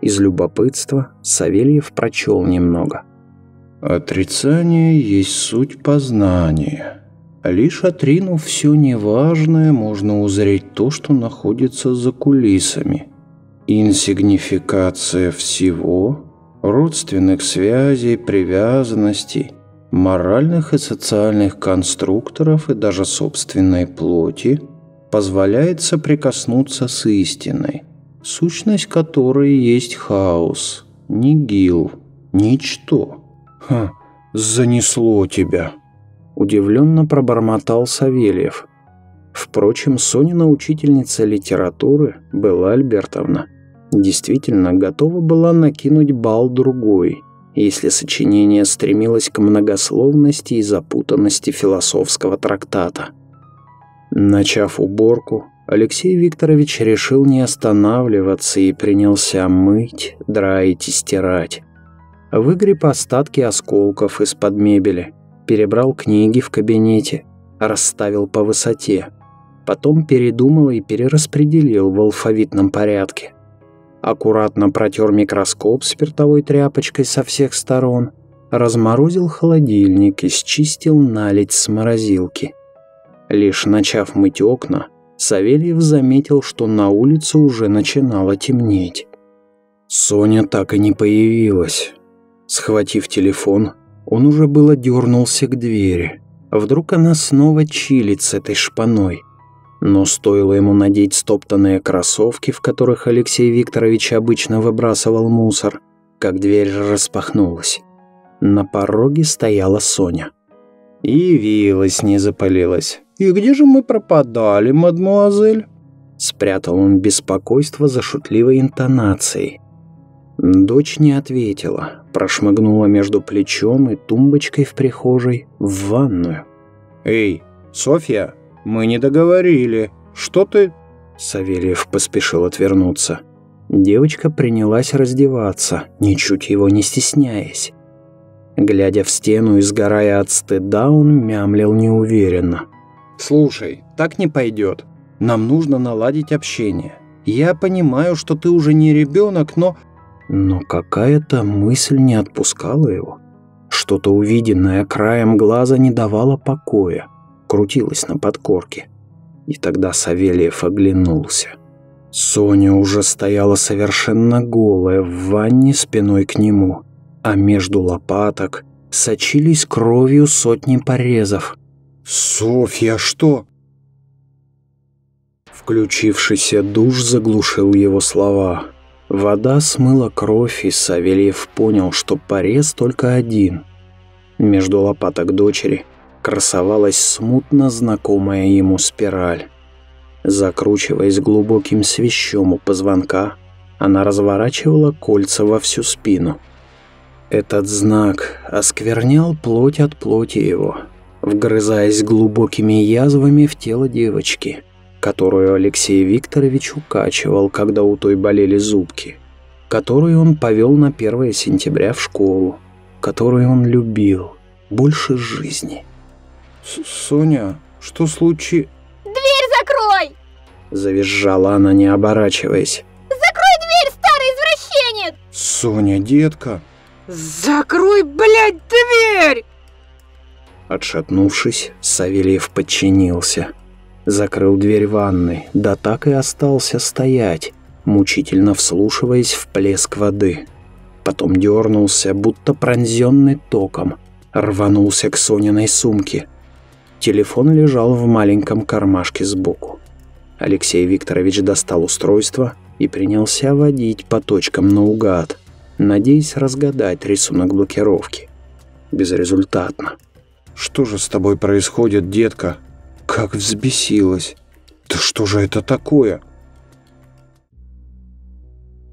Из любопытства Савельев прочел немного — Отрицание есть суть познания. Лишь отринув все неважное, можно узреть то, что находится за кулисами. Инсигнификация всего, родственных связей, привязанностей, моральных и социальных конструкторов и даже собственной плоти позволяет соприкоснуться с истиной, сущность которой есть хаос, нигил, ничто. Ха, занесло тебя. Удивленно пробормотал Савельев. Впрочем, Сонина учительница литературы, была Альбертовна, действительно готова была накинуть бал другой, если сочинение стремилось к многословности и запутанности философского трактата. Начав уборку, Алексей Викторович решил не останавливаться и принялся мыть, драить и стирать. Выгреб остатки осколков из-под мебели, перебрал книги в кабинете, расставил по высоте. Потом передумал и перераспределил в алфавитном порядке. Аккуратно протер микроскоп спиртовой тряпочкой со всех сторон, разморозил холодильник и счистил наледь с морозилки. Лишь начав мыть окна, Савельев заметил, что на улице уже начинало темнеть. Соня так и не появилась. Схватив телефон, он уже было дернулся к двери. Вдруг она снова чилит с этой шпаной. Но стоило ему надеть стоптанные кроссовки, в которых Алексей Викторович обычно выбрасывал мусор, как дверь распахнулась. На пороге стояла Соня. Явилась, не запалилась. «И где же мы пропадали, мадмуазель?» Спрятал он беспокойство за шутливой интонацией. Дочь не ответила, прошмыгнула между плечом и тумбочкой в прихожей в ванную. «Эй, Софья, мы не договорили. Что ты...» Савельев поспешил отвернуться. Девочка принялась раздеваться, ничуть его не стесняясь. Глядя в стену и сгорая от стыда, он мямлил неуверенно. «Слушай, так не пойдет. Нам нужно наладить общение. Я понимаю, что ты уже не ребенок, но...» Но какая-то мысль не отпускала его. Что-то увиденное краем глаза не давало покоя, крутилось на подкорке. И тогда Савельев оглянулся. Соня уже стояла совершенно голая в ванне спиной к нему, а между лопаток сочились кровью сотни порезов. «Софья, что?» Включившийся душ заглушил его слова. Вода смыла кровь, и Савельев понял, что порез только один. Между лопаток дочери красовалась смутно знакомая ему спираль. Закручиваясь глубоким свищом у позвонка, она разворачивала кольца во всю спину. Этот знак осквернял плоть от плоти его, вгрызаясь глубокими язвами в тело девочки – которую Алексей Викторович укачивал, когда у той болели зубки, которую он повел на 1 сентября в школу, которую он любил больше жизни. «Соня, что случилось?» «Дверь закрой!» Завизжала она, не оборачиваясь. «Закрой дверь, старый извращенец!» «Соня, детка!» «Закрой, блядь, дверь!» Отшатнувшись, Савельев подчинился – Закрыл дверь ванны, да так и остался стоять, мучительно вслушиваясь в плеск воды. Потом дернулся, будто пронзенный током, рванулся к Сониной сумке. Телефон лежал в маленьком кармашке сбоку. Алексей Викторович достал устройство и принялся водить по точкам наугад, надеясь разгадать рисунок блокировки. Безрезультатно. «Что же с тобой происходит, детка?» Как взбесилась. Да что же это такое?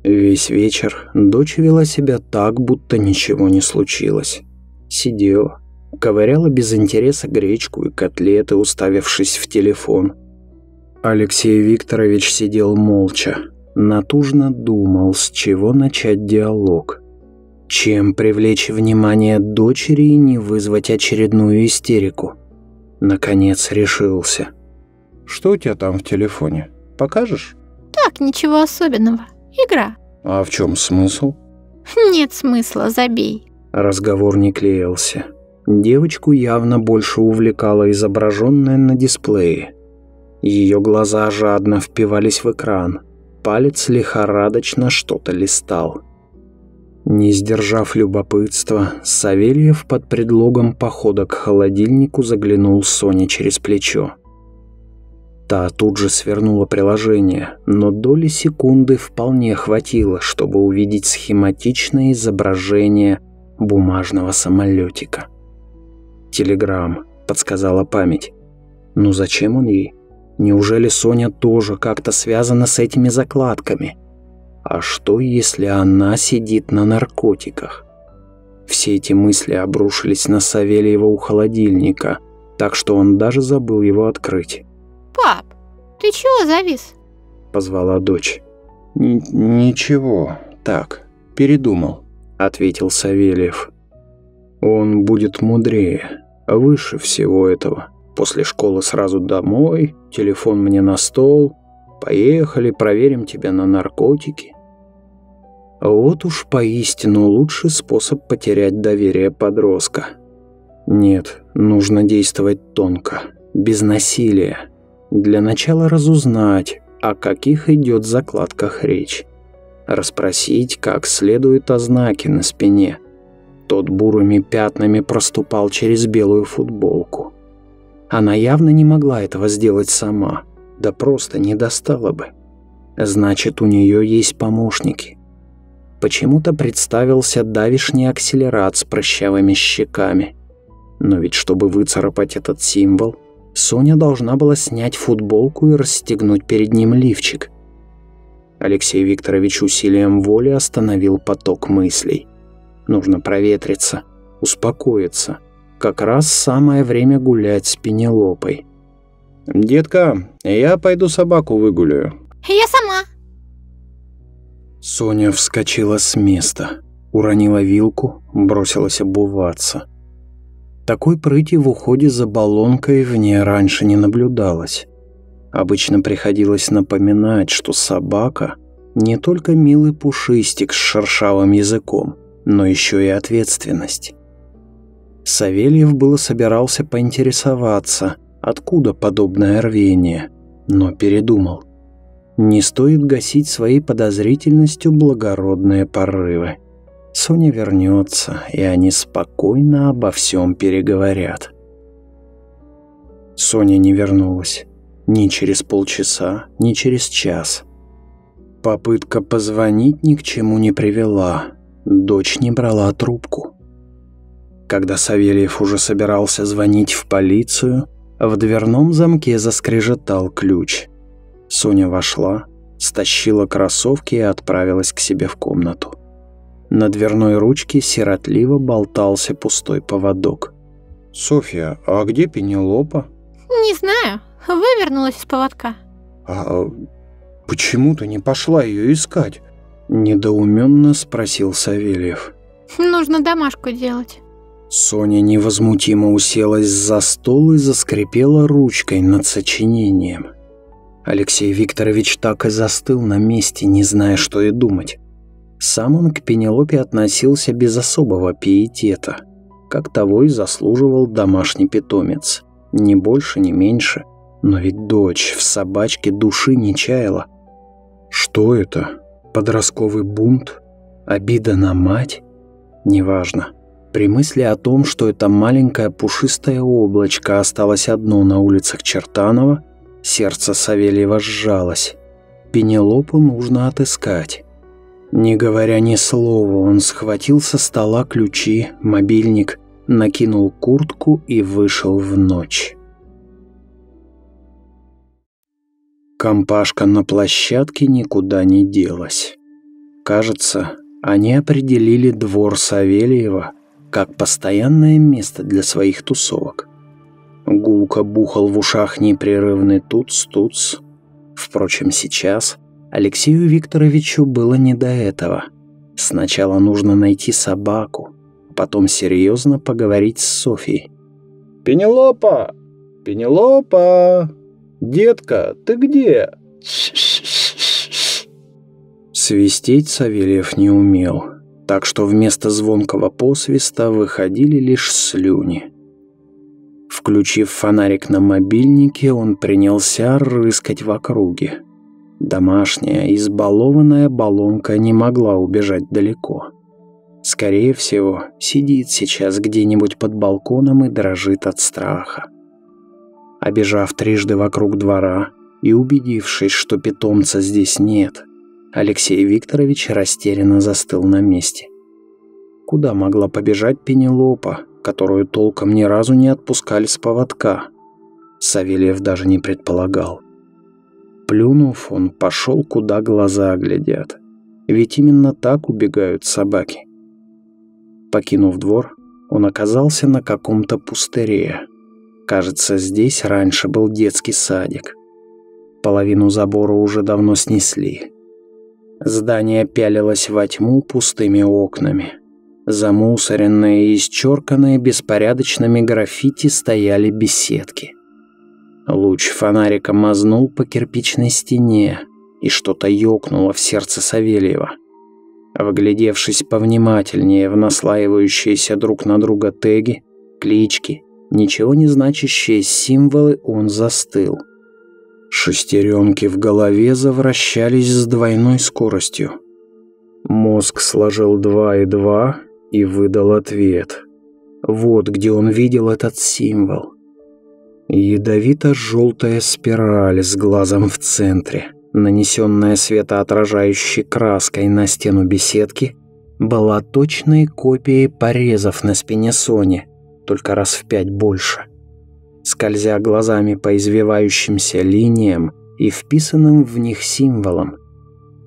Весь вечер дочь вела себя так, будто ничего не случилось. Сидела, ковыряла без интереса гречку и котлеты, уставившись в телефон. Алексей Викторович сидел молча, натужно думал, с чего начать диалог. Чем привлечь внимание дочери и не вызвать очередную истерику? Наконец решился. «Что у тебя там в телефоне? Покажешь?» «Так, ничего особенного. Игра». «А в чем смысл?» «Нет смысла, забей». Разговор не клеился. Девочку явно больше увлекало изображенное на дисплее. Ее глаза жадно впивались в экран. палец лихорадочно что-то листал. Не сдержав любопытства, Савельев под предлогом похода к холодильнику заглянул Соне через плечо. Та тут же свернула приложение, но доли секунды вполне хватило, чтобы увидеть схематичное изображение бумажного самолетика. «Телеграмм», — подсказала память. «Ну зачем он ей? Неужели Соня тоже как-то связана с этими закладками? А что, если она сидит на наркотиках?» Все эти мысли обрушились на Савельева у холодильника, так что он даже забыл его открыть. «Пап, ты чего завис?» — позвала дочь. «Ничего, так, передумал», — ответил Савельев. «Он будет мудрее, выше всего этого. После школы сразу домой, телефон мне на стол. Поехали, проверим тебя на наркотики». Вот уж поистину лучший способ потерять доверие подростка. Нет, нужно действовать тонко, без насилия. Для начала разузнать, о каких идет закладках речь. Расспросить, как следует о знаке на спине. Тот бурыми пятнами проступал через белую футболку. Она явно не могла этого сделать сама, да просто не достала бы. Значит, у нее есть помощники. Почему-то представился давишний акселерат с прыщавыми щеками. Но ведь чтобы выцарапать этот символ, Соня должна была снять футболку и расстегнуть перед ним лифчик. Алексей Викторович усилием воли остановил поток мыслей. Нужно проветриться, успокоиться. Как раз самое время гулять с Пенелопой. «Детка, я пойду собаку выгуляю». «Я сама». Соня вскочила с места, уронила вилку, бросилась обуваться. Такой прыти в уходе за баллонкой в ней раньше не наблюдалось. Обычно приходилось напоминать, что собака не только милый пушистик с шершавым языком, но еще и ответственность. Савельев было собирался поинтересоваться, откуда подобное рвение, но передумал. Не стоит гасить своей подозрительностью благородные порывы. Соня вернется, и они спокойно обо всем переговорят. Соня не вернулась. Ни через полчаса, ни через час. Попытка позвонить ни к чему не привела. Дочь не брала трубку. Когда Савельев уже собирался звонить в полицию, в дверном замке заскрежетал ключ. Соня вошла, стащила кроссовки и отправилась к себе в комнату. На дверной ручке сиротливо болтался пустой поводок. «Софья, а где Пенелопа?» «Не знаю. Вывернулась из поводка». «А почему ты не пошла ее искать?» Недоуменно спросил Савельев. «Нужно домашку делать». Соня невозмутимо уселась за стол и заскрипела ручкой над сочинением. Алексей Викторович так и застыл на месте, не зная, что и думать. Сам он к Пенелопе относился без особого пиетета, как того и заслуживал домашний питомец. Ни больше, ни меньше. Но ведь дочь в собачке души не чаяла. Что это? Подростковый бунт? Обида на мать? Неважно. При мысли о том, что это маленькое пушистое облачко осталось одно на улицах Чертанова, сердце Савельева сжалось. Пенелопу нужно отыскать. Не говоря ни слова, он схватил со стола ключи, мобильник, накинул куртку и вышел в ночь. Компашка на площадке никуда не делась. Кажется, они определили двор Савельева как постоянное место для своих тусовок. Гулко бухал в ушах непрерывный туц-туц. Впрочем, сейчас Алексею Викторовичу было не до этого. Сначала нужно найти собаку, потом серьезно поговорить с Софией. «Пенелопа! Пенелопа! Детка, ты где?» Свистеть Савельев не умел, так что вместо звонкого посвиста выходили лишь слюни. Включив фонарик на мобильнике, он принялся рыскать в округе. Домашняя, избалованная баллонка не могла убежать далеко. Скорее всего, сидит сейчас где-нибудь под балконом и дрожит от страха. Обежав трижды вокруг двора и убедившись, что питомца здесь нет, Алексей Викторович растерянно застыл на месте. Куда могла побежать Пенелопа, которую толком ни разу не отпускали с поводка? Савельев даже не предполагал. Плюнув, он пошел, куда глаза глядят. Ведь именно так убегают собаки. Покинув двор, он оказался на каком-то пустыре. Кажется, здесь раньше был детский садик. Половину забора уже давно снесли. Здание пялилось во тьму пустыми окнами. Замусоренные и исчерканные беспорядочными граффити стояли беседки. Луч фонарика мазнул по кирпичной стене, и что-то ёкнуло в сердце Савельева. Вглядевшись повнимательнее в наслаивающиеся друг на друга теги, клички, ничего не значащие символы, он застыл. Шестеренки в голове завращались с двойной скоростью. Мозг сложил два и два и выдал ответ. Вот где он видел этот символ. Ядовито-желтая спираль с глазом в центре нанесенная светоотражающей краской на стену беседки, была точной копией порезов на спине Сони, только раз в пять больше. Скользя глазами по извивающимся линиям и вписанным в них символам,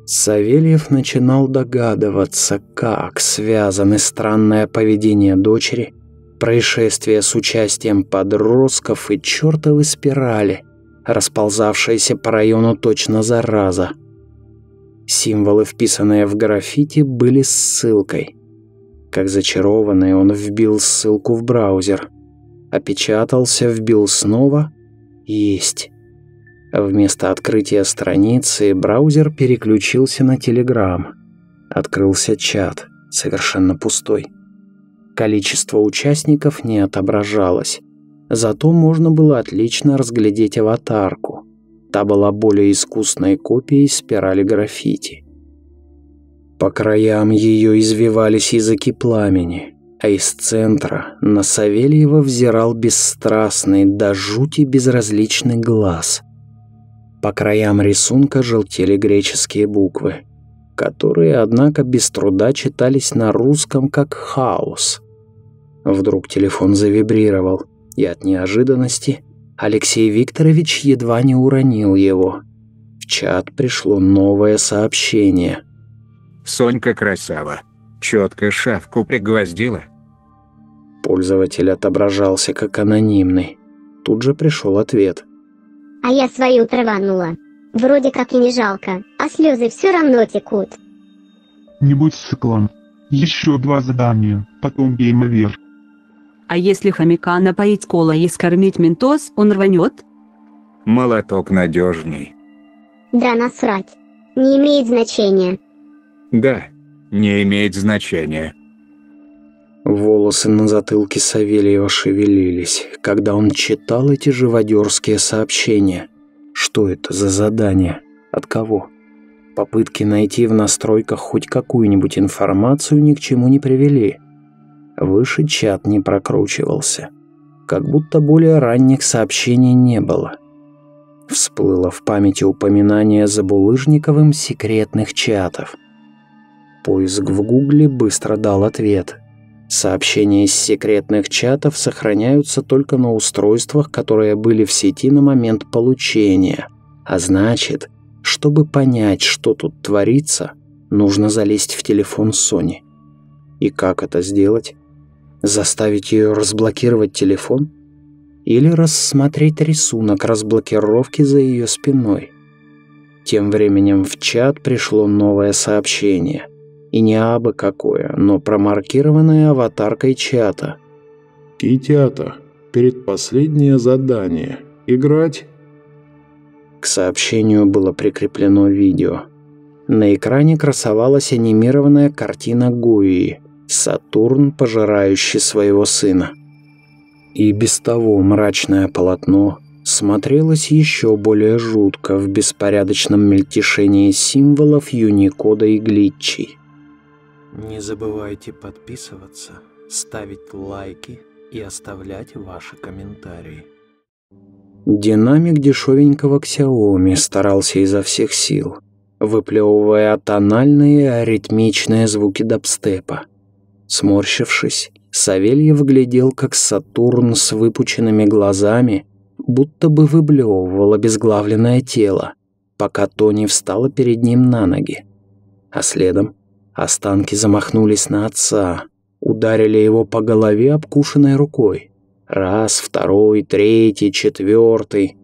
Савельев начинал догадываться, как связаны странное поведение дочери, происшествия с участием подростков и чертовы спирали – расползавшаяся по району точно зараза. Символы, вписанные в граффити, были ссылкой. Как зачарованный, он вбил ссылку в браузер. Опечатался, вбил снова. Есть. Вместо открытия страницы браузер переключился на Telegram. Открылся чат, совершенно пустой. Количество участников не отображалось. Зато можно было отлично разглядеть аватарку. Та была более искусной копией спирали граффити. По краям ее извивались языки пламени, а из центра на Савельева взирал бесстрастный до жути безразличный глаз. По краям рисунка желтели греческие буквы, которые, однако, без труда читались на русском как «хаос». Вдруг телефон завибрировал – и от неожиданности Алексей Викторович едва не уронил его. В чат пришло новое сообщение. «Сонька красава. Четко шавку пригвоздила». Пользователь отображался как анонимный. Тут же пришел ответ. «А я свою траванула. Вроде как и не жалко, а слезы все равно текут». «Не будь ссыклом. Еще два задания, потом game over». А если хомяка напоить колой и скормить ментос, он рванет? Молоток надежней. Да насрать. Не имеет значения. Да, не имеет значения. Волосы на затылке Савельева шевелились, когда он читал эти живодерские сообщения. Что это за задание? От кого? Попытки найти в настройках хоть какую-нибудь информацию ни к чему не привели. Выше чат не прокручивался. Как будто более ранних сообщений не было. Всплыло в памяти упоминание за Булыжниковым секретных чатов. Поиск в гугле быстро дал ответ. Сообщения из секретных чатов сохраняются только на устройствах, которые были в сети на момент получения. А значит, чтобы понять, что тут творится, нужно залезть в телефон Сони. И как это сделать? Заставить ее разблокировать телефон? Или рассмотреть рисунок разблокировки за ее спиной? Тем временем в чат пришло новое сообщение. И не абы какое, но промаркированное аватаркой чата. «Китята, предпоследнее задание. Играть?» К сообщению было прикреплено видео. На экране красовалась анимированная картина Гуи, Сатурн, пожирающий своего сына. И без того мрачное полотно, смотрелось еще более жутко в беспорядочном мельтешении символов Юникода и глитчей. Не забывайте подписываться, ставить лайки и оставлять ваши комментарии. Динамик дешевенького Xiaomi старался изо всех сил, выплевывая тональные аритмичные звуки дабстепа. Сморщившись, Савельев глядел, как Сатурн с выпученными глазами будто бы выблевывал обезглавленное тело, пока Тони встала перед ним на ноги. А следом останки замахнулись на отца, ударили его по голове обкушенной рукой. Раз, второй, третий, четвертый.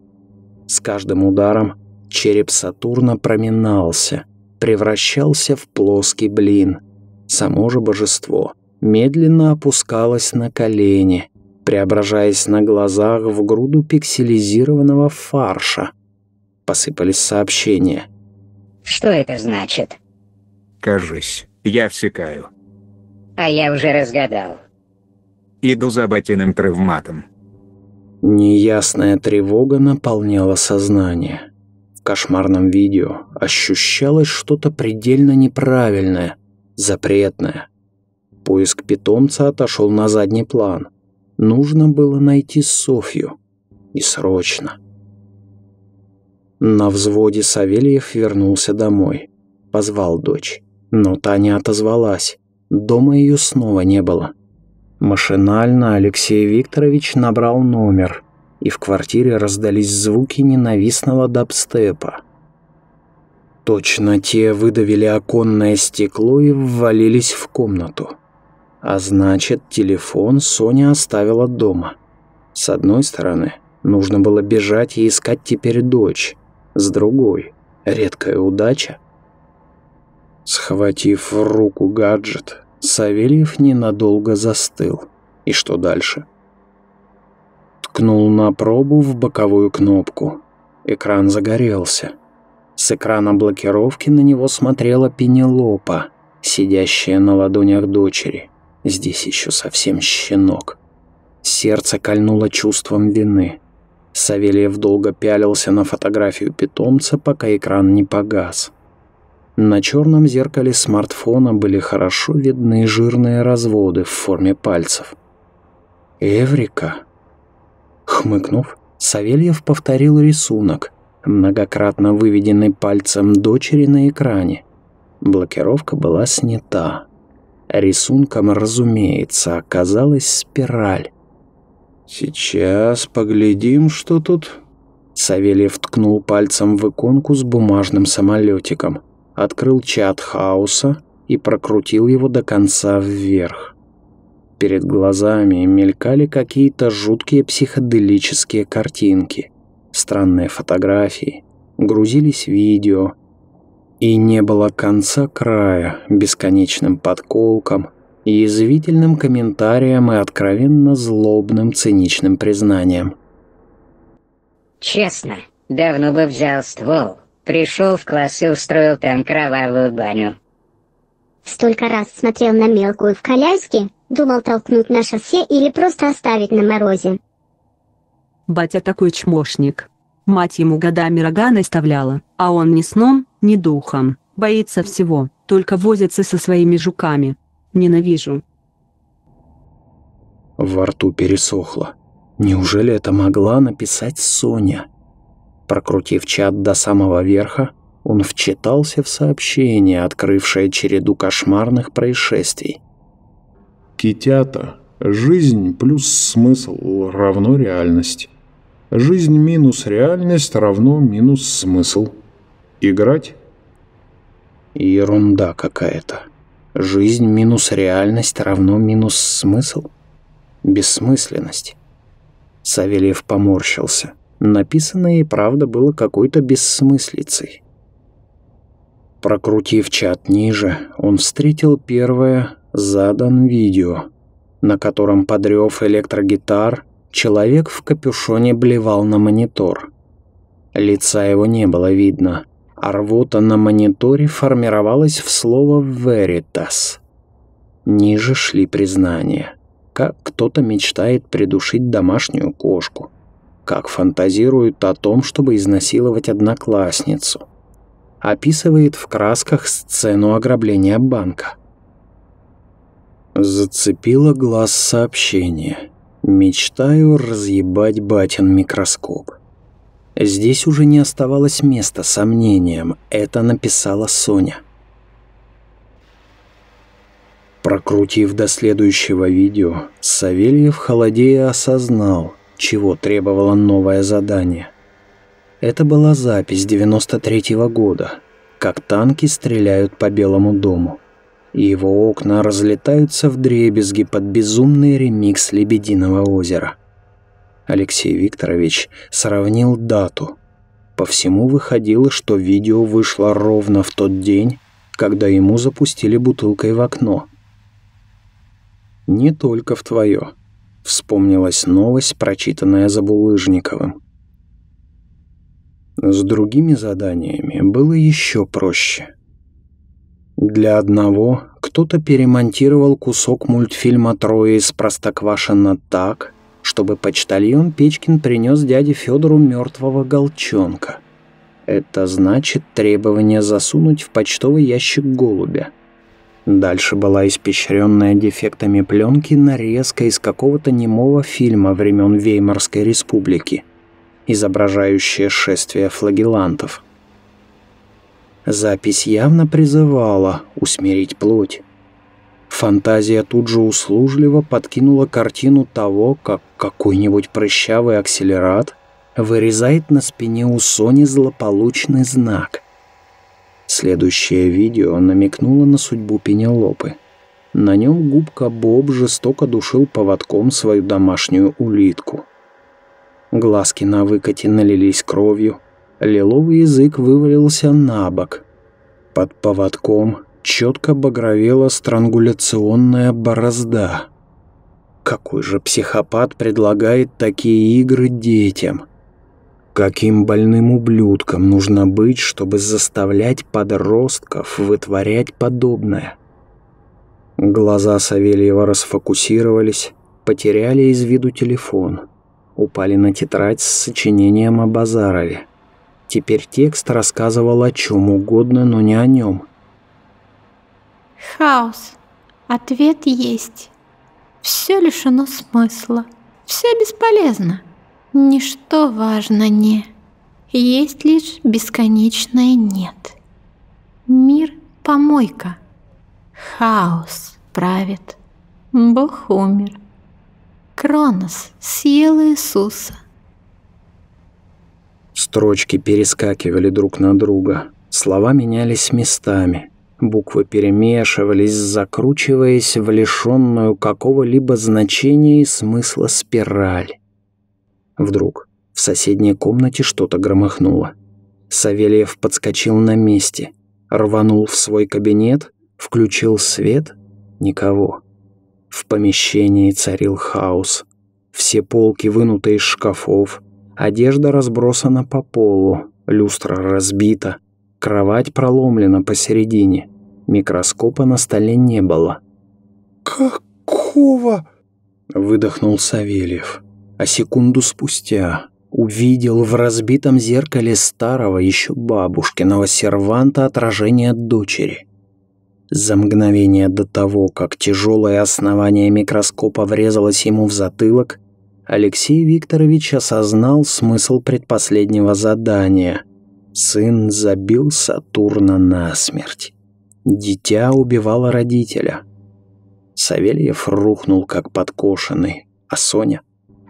С каждым ударом череп Сатурна проминался, превращался в плоский блин. Само же божество медленно опускалось на колени, преображаясь на глазах в груду пикселизированного фарша. Посыпались сообщения. «Что это значит?» «Кажись, я всекаю». «А я уже разгадал». Иду за ботиным травматом. Неясная тревога наполняла сознание. В кошмарном видео ощущалось что-то предельно неправильное, запретное. Поиск питомца отошел на задний план. Нужно было найти Софью. И срочно. На взводе Савельев вернулся домой. Позвал дочь. Но та не отозвалась. Дома ее снова не было. Машинально Алексей Викторович набрал номер, и в квартире раздались звуки ненавистного дабстепа. Точно те выдавили оконное стекло и ввалились в комнату. А значит, телефон Соня оставила дома. С одной стороны, нужно было бежать и искать теперь дочь. С другой, редкая удача. Схватив в руку гаджет, Савельев ненадолго застыл. И что дальше? Ткнул на пробу в боковую кнопку. Экран загорелся. С экрана блокировки на него смотрела Пенелопа, сидящая на ладонях дочери. Здесь еще совсем щенок. Сердце кольнуло чувством вины. Савельев долго пялился на фотографию питомца, пока экран не погас. На черном зеркале смартфона были хорошо видны жирные разводы в форме пальцев. «Эврика!» Хмыкнув, Савельев повторил рисунок, многократно выведенный пальцем дочери на экране. Блокировка была снята. Рисунком, разумеется, оказалась спираль. «Сейчас поглядим, что тут...» Савельев ткнул пальцем в иконку с бумажным самолетиком открыл чат хаоса и прокрутил его до конца вверх. Перед глазами мелькали какие-то жуткие психоделические картинки, странные фотографии, грузились видео, и не было конца края бесконечным подколкам, язвительным комментариям и откровенно злобным циничным признанием. «Честно, давно бы взял ствол, Пришел в класс и устроил там кровавую баню. Столько раз смотрел на мелкую в коляске, думал толкнуть на шоссе или просто оставить на морозе. Батя такой чмошник. Мать ему годами рога наставляла, а он ни сном, ни духом. Боится всего, только возится со своими жуками. Ненавижу. Во рту пересохло. Неужели это могла написать Соня? Прокрутив чат до самого верха, он вчитался в сообщение, открывшее череду кошмарных происшествий. Китята. Жизнь плюс смысл равно реальность. Жизнь минус реальность равно минус смысл. Играть? Ерунда какая-то. Жизнь минус реальность равно минус смысл? Бессмысленность. Савельев поморщился. Написанное и правда было какой-то бессмыслицей. Прокрутив чат ниже, он встретил первое «Задан видео», на котором подрев электрогитар, человек в капюшоне блевал на монитор. Лица его не было видно, а рвота на мониторе формировалась в слово «veritas». Ниже шли признания, как кто-то мечтает придушить домашнюю кошку – как фантазирует о том, чтобы изнасиловать одноклассницу. Описывает в красках сцену ограбления банка. Зацепило глаз сообщение. Мечтаю разъебать батин микроскоп. Здесь уже не оставалось места сомнениям. Это написала Соня. Прокрутив до следующего видео, Савельев холодея осознал, чего требовало новое задание. Это была запись 93-го года, как танки стреляют по Белому дому, и его окна разлетаются в дребезги под безумный ремикс «Лебединого озера». Алексей Викторович сравнил дату. По всему выходило, что видео вышло ровно в тот день, когда ему запустили бутылкой в окно. «Не только в твое», — вспомнилась новость, прочитанная Забулыжниковым. С другими заданиями было еще проще. Для одного кто-то перемонтировал кусок мультфильма «Трое из Простоквашино» так, чтобы почтальон Печкин принес дяде Федору мертвого голчонка. Это значит требование засунуть в почтовый ящик голубя. Дальше была испещренная дефектами пленки нарезка из какого-то немого фильма времен Веймарской республики, изображающая шествие флагелантов. Запись явно призывала усмирить плоть. Фантазия тут же услужливо подкинула картину того, как какой-нибудь прыщавый акселерат вырезает на спине у Сони злополучный знак. Следующее видео намекнуло на судьбу Пенелопы. На нем губка Боб жестоко душил поводком свою домашнюю улитку. Глазки на выкате налились кровью, лиловый язык вывалился на бок. Под поводком четко багровела странгуляционная борозда. Какой же психопат предлагает такие игры детям? Каким больным ублюдком нужно быть, чтобы заставлять подростков вытворять подобное? Глаза Савельева расфокусировались, потеряли из виду телефон, упали на тетрадь с сочинением о Базарове. Теперь текст рассказывал о чем угодно, но не о нем. Хаос. Ответ есть. Все лишено смысла. Все бесполезно. Ничто важно не. Есть лишь бесконечное нет. Мир — помойка. Хаос правит. Бог умер. Кронос съел Иисуса. Строчки перескакивали друг на друга. Слова менялись местами. Буквы перемешивались, закручиваясь в лишенную какого-либо значения и смысла спираль. Вдруг в соседней комнате что-то громыхнуло. Савельев подскочил на месте, рванул в свой кабинет, включил свет — никого. В помещении царил хаос. Все полки вынуты из шкафов, одежда разбросана по полу, люстра разбита, кровать проломлена посередине. Микроскопа на столе не было. «Какого?» — выдохнул Савельев. А секунду спустя увидел в разбитом зеркале старого еще бабушкиного серванта отражение дочери. За мгновение до того, как тяжелое основание микроскопа врезалось ему в затылок, Алексей Викторович осознал смысл предпоследнего задания. Сын забил Сатурна насмерть. Дитя убивало родителя. Савельев рухнул как подкошенный, а Соня,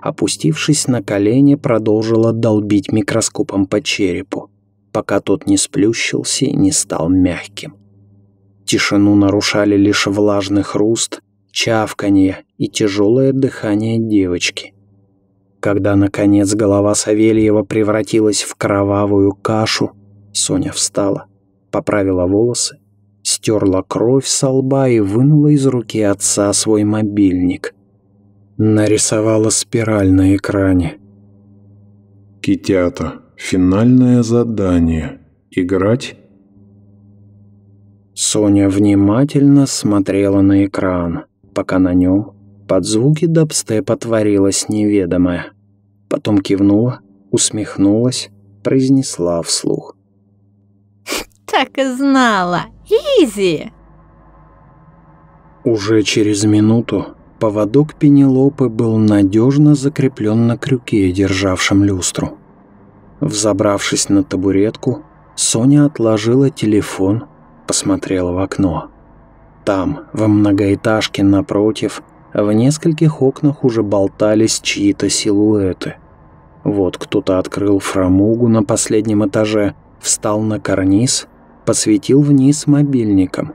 опустившись на колени, продолжила долбить микроскопом по черепу, пока тот не сплющился и не стал мягким. Тишину нарушали лишь влажный хруст, чавканье и тяжелое дыхание девочки. Когда, наконец, голова Савельева превратилась в кровавую кашу, Соня встала, поправила волосы стерла кровь со лба и вынула из руки отца свой мобильник. Нарисовала спираль на экране. Китята. Финальное задание. Играть? Соня внимательно смотрела на экран, пока на нем под звуки дабстепа творилось неведомое. Потом кивнула, усмехнулась, произнесла вслух. Так и знала. Изи! Уже через минуту поводок Пенелопы был надежно закреплен на крюке, державшем люстру. Взобравшись на табуретку, Соня отложила телефон, посмотрела в окно. Там, во многоэтажке напротив, в нескольких окнах уже болтались чьи-то силуэты. Вот кто-то открыл фрамугу на последнем этаже, встал на карниз, посветил вниз мобильником.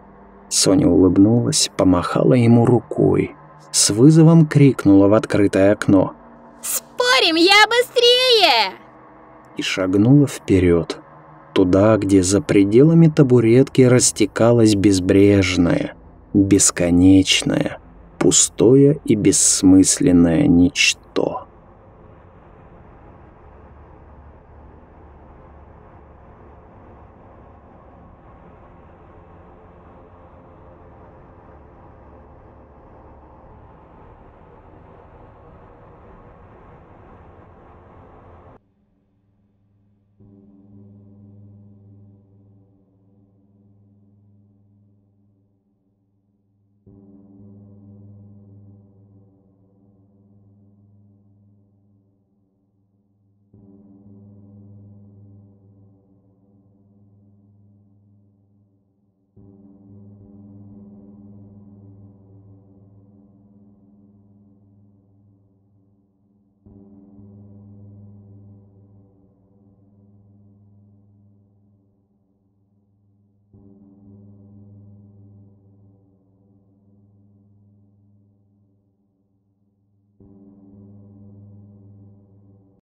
Соня улыбнулась, помахала ему рукой. С вызовом крикнула в открытое окно. «Спорим, я быстрее!» И шагнула вперед туда, где за пределами табуретки растекалось безбрежное, бесконечное, пустое и бессмысленное ничто.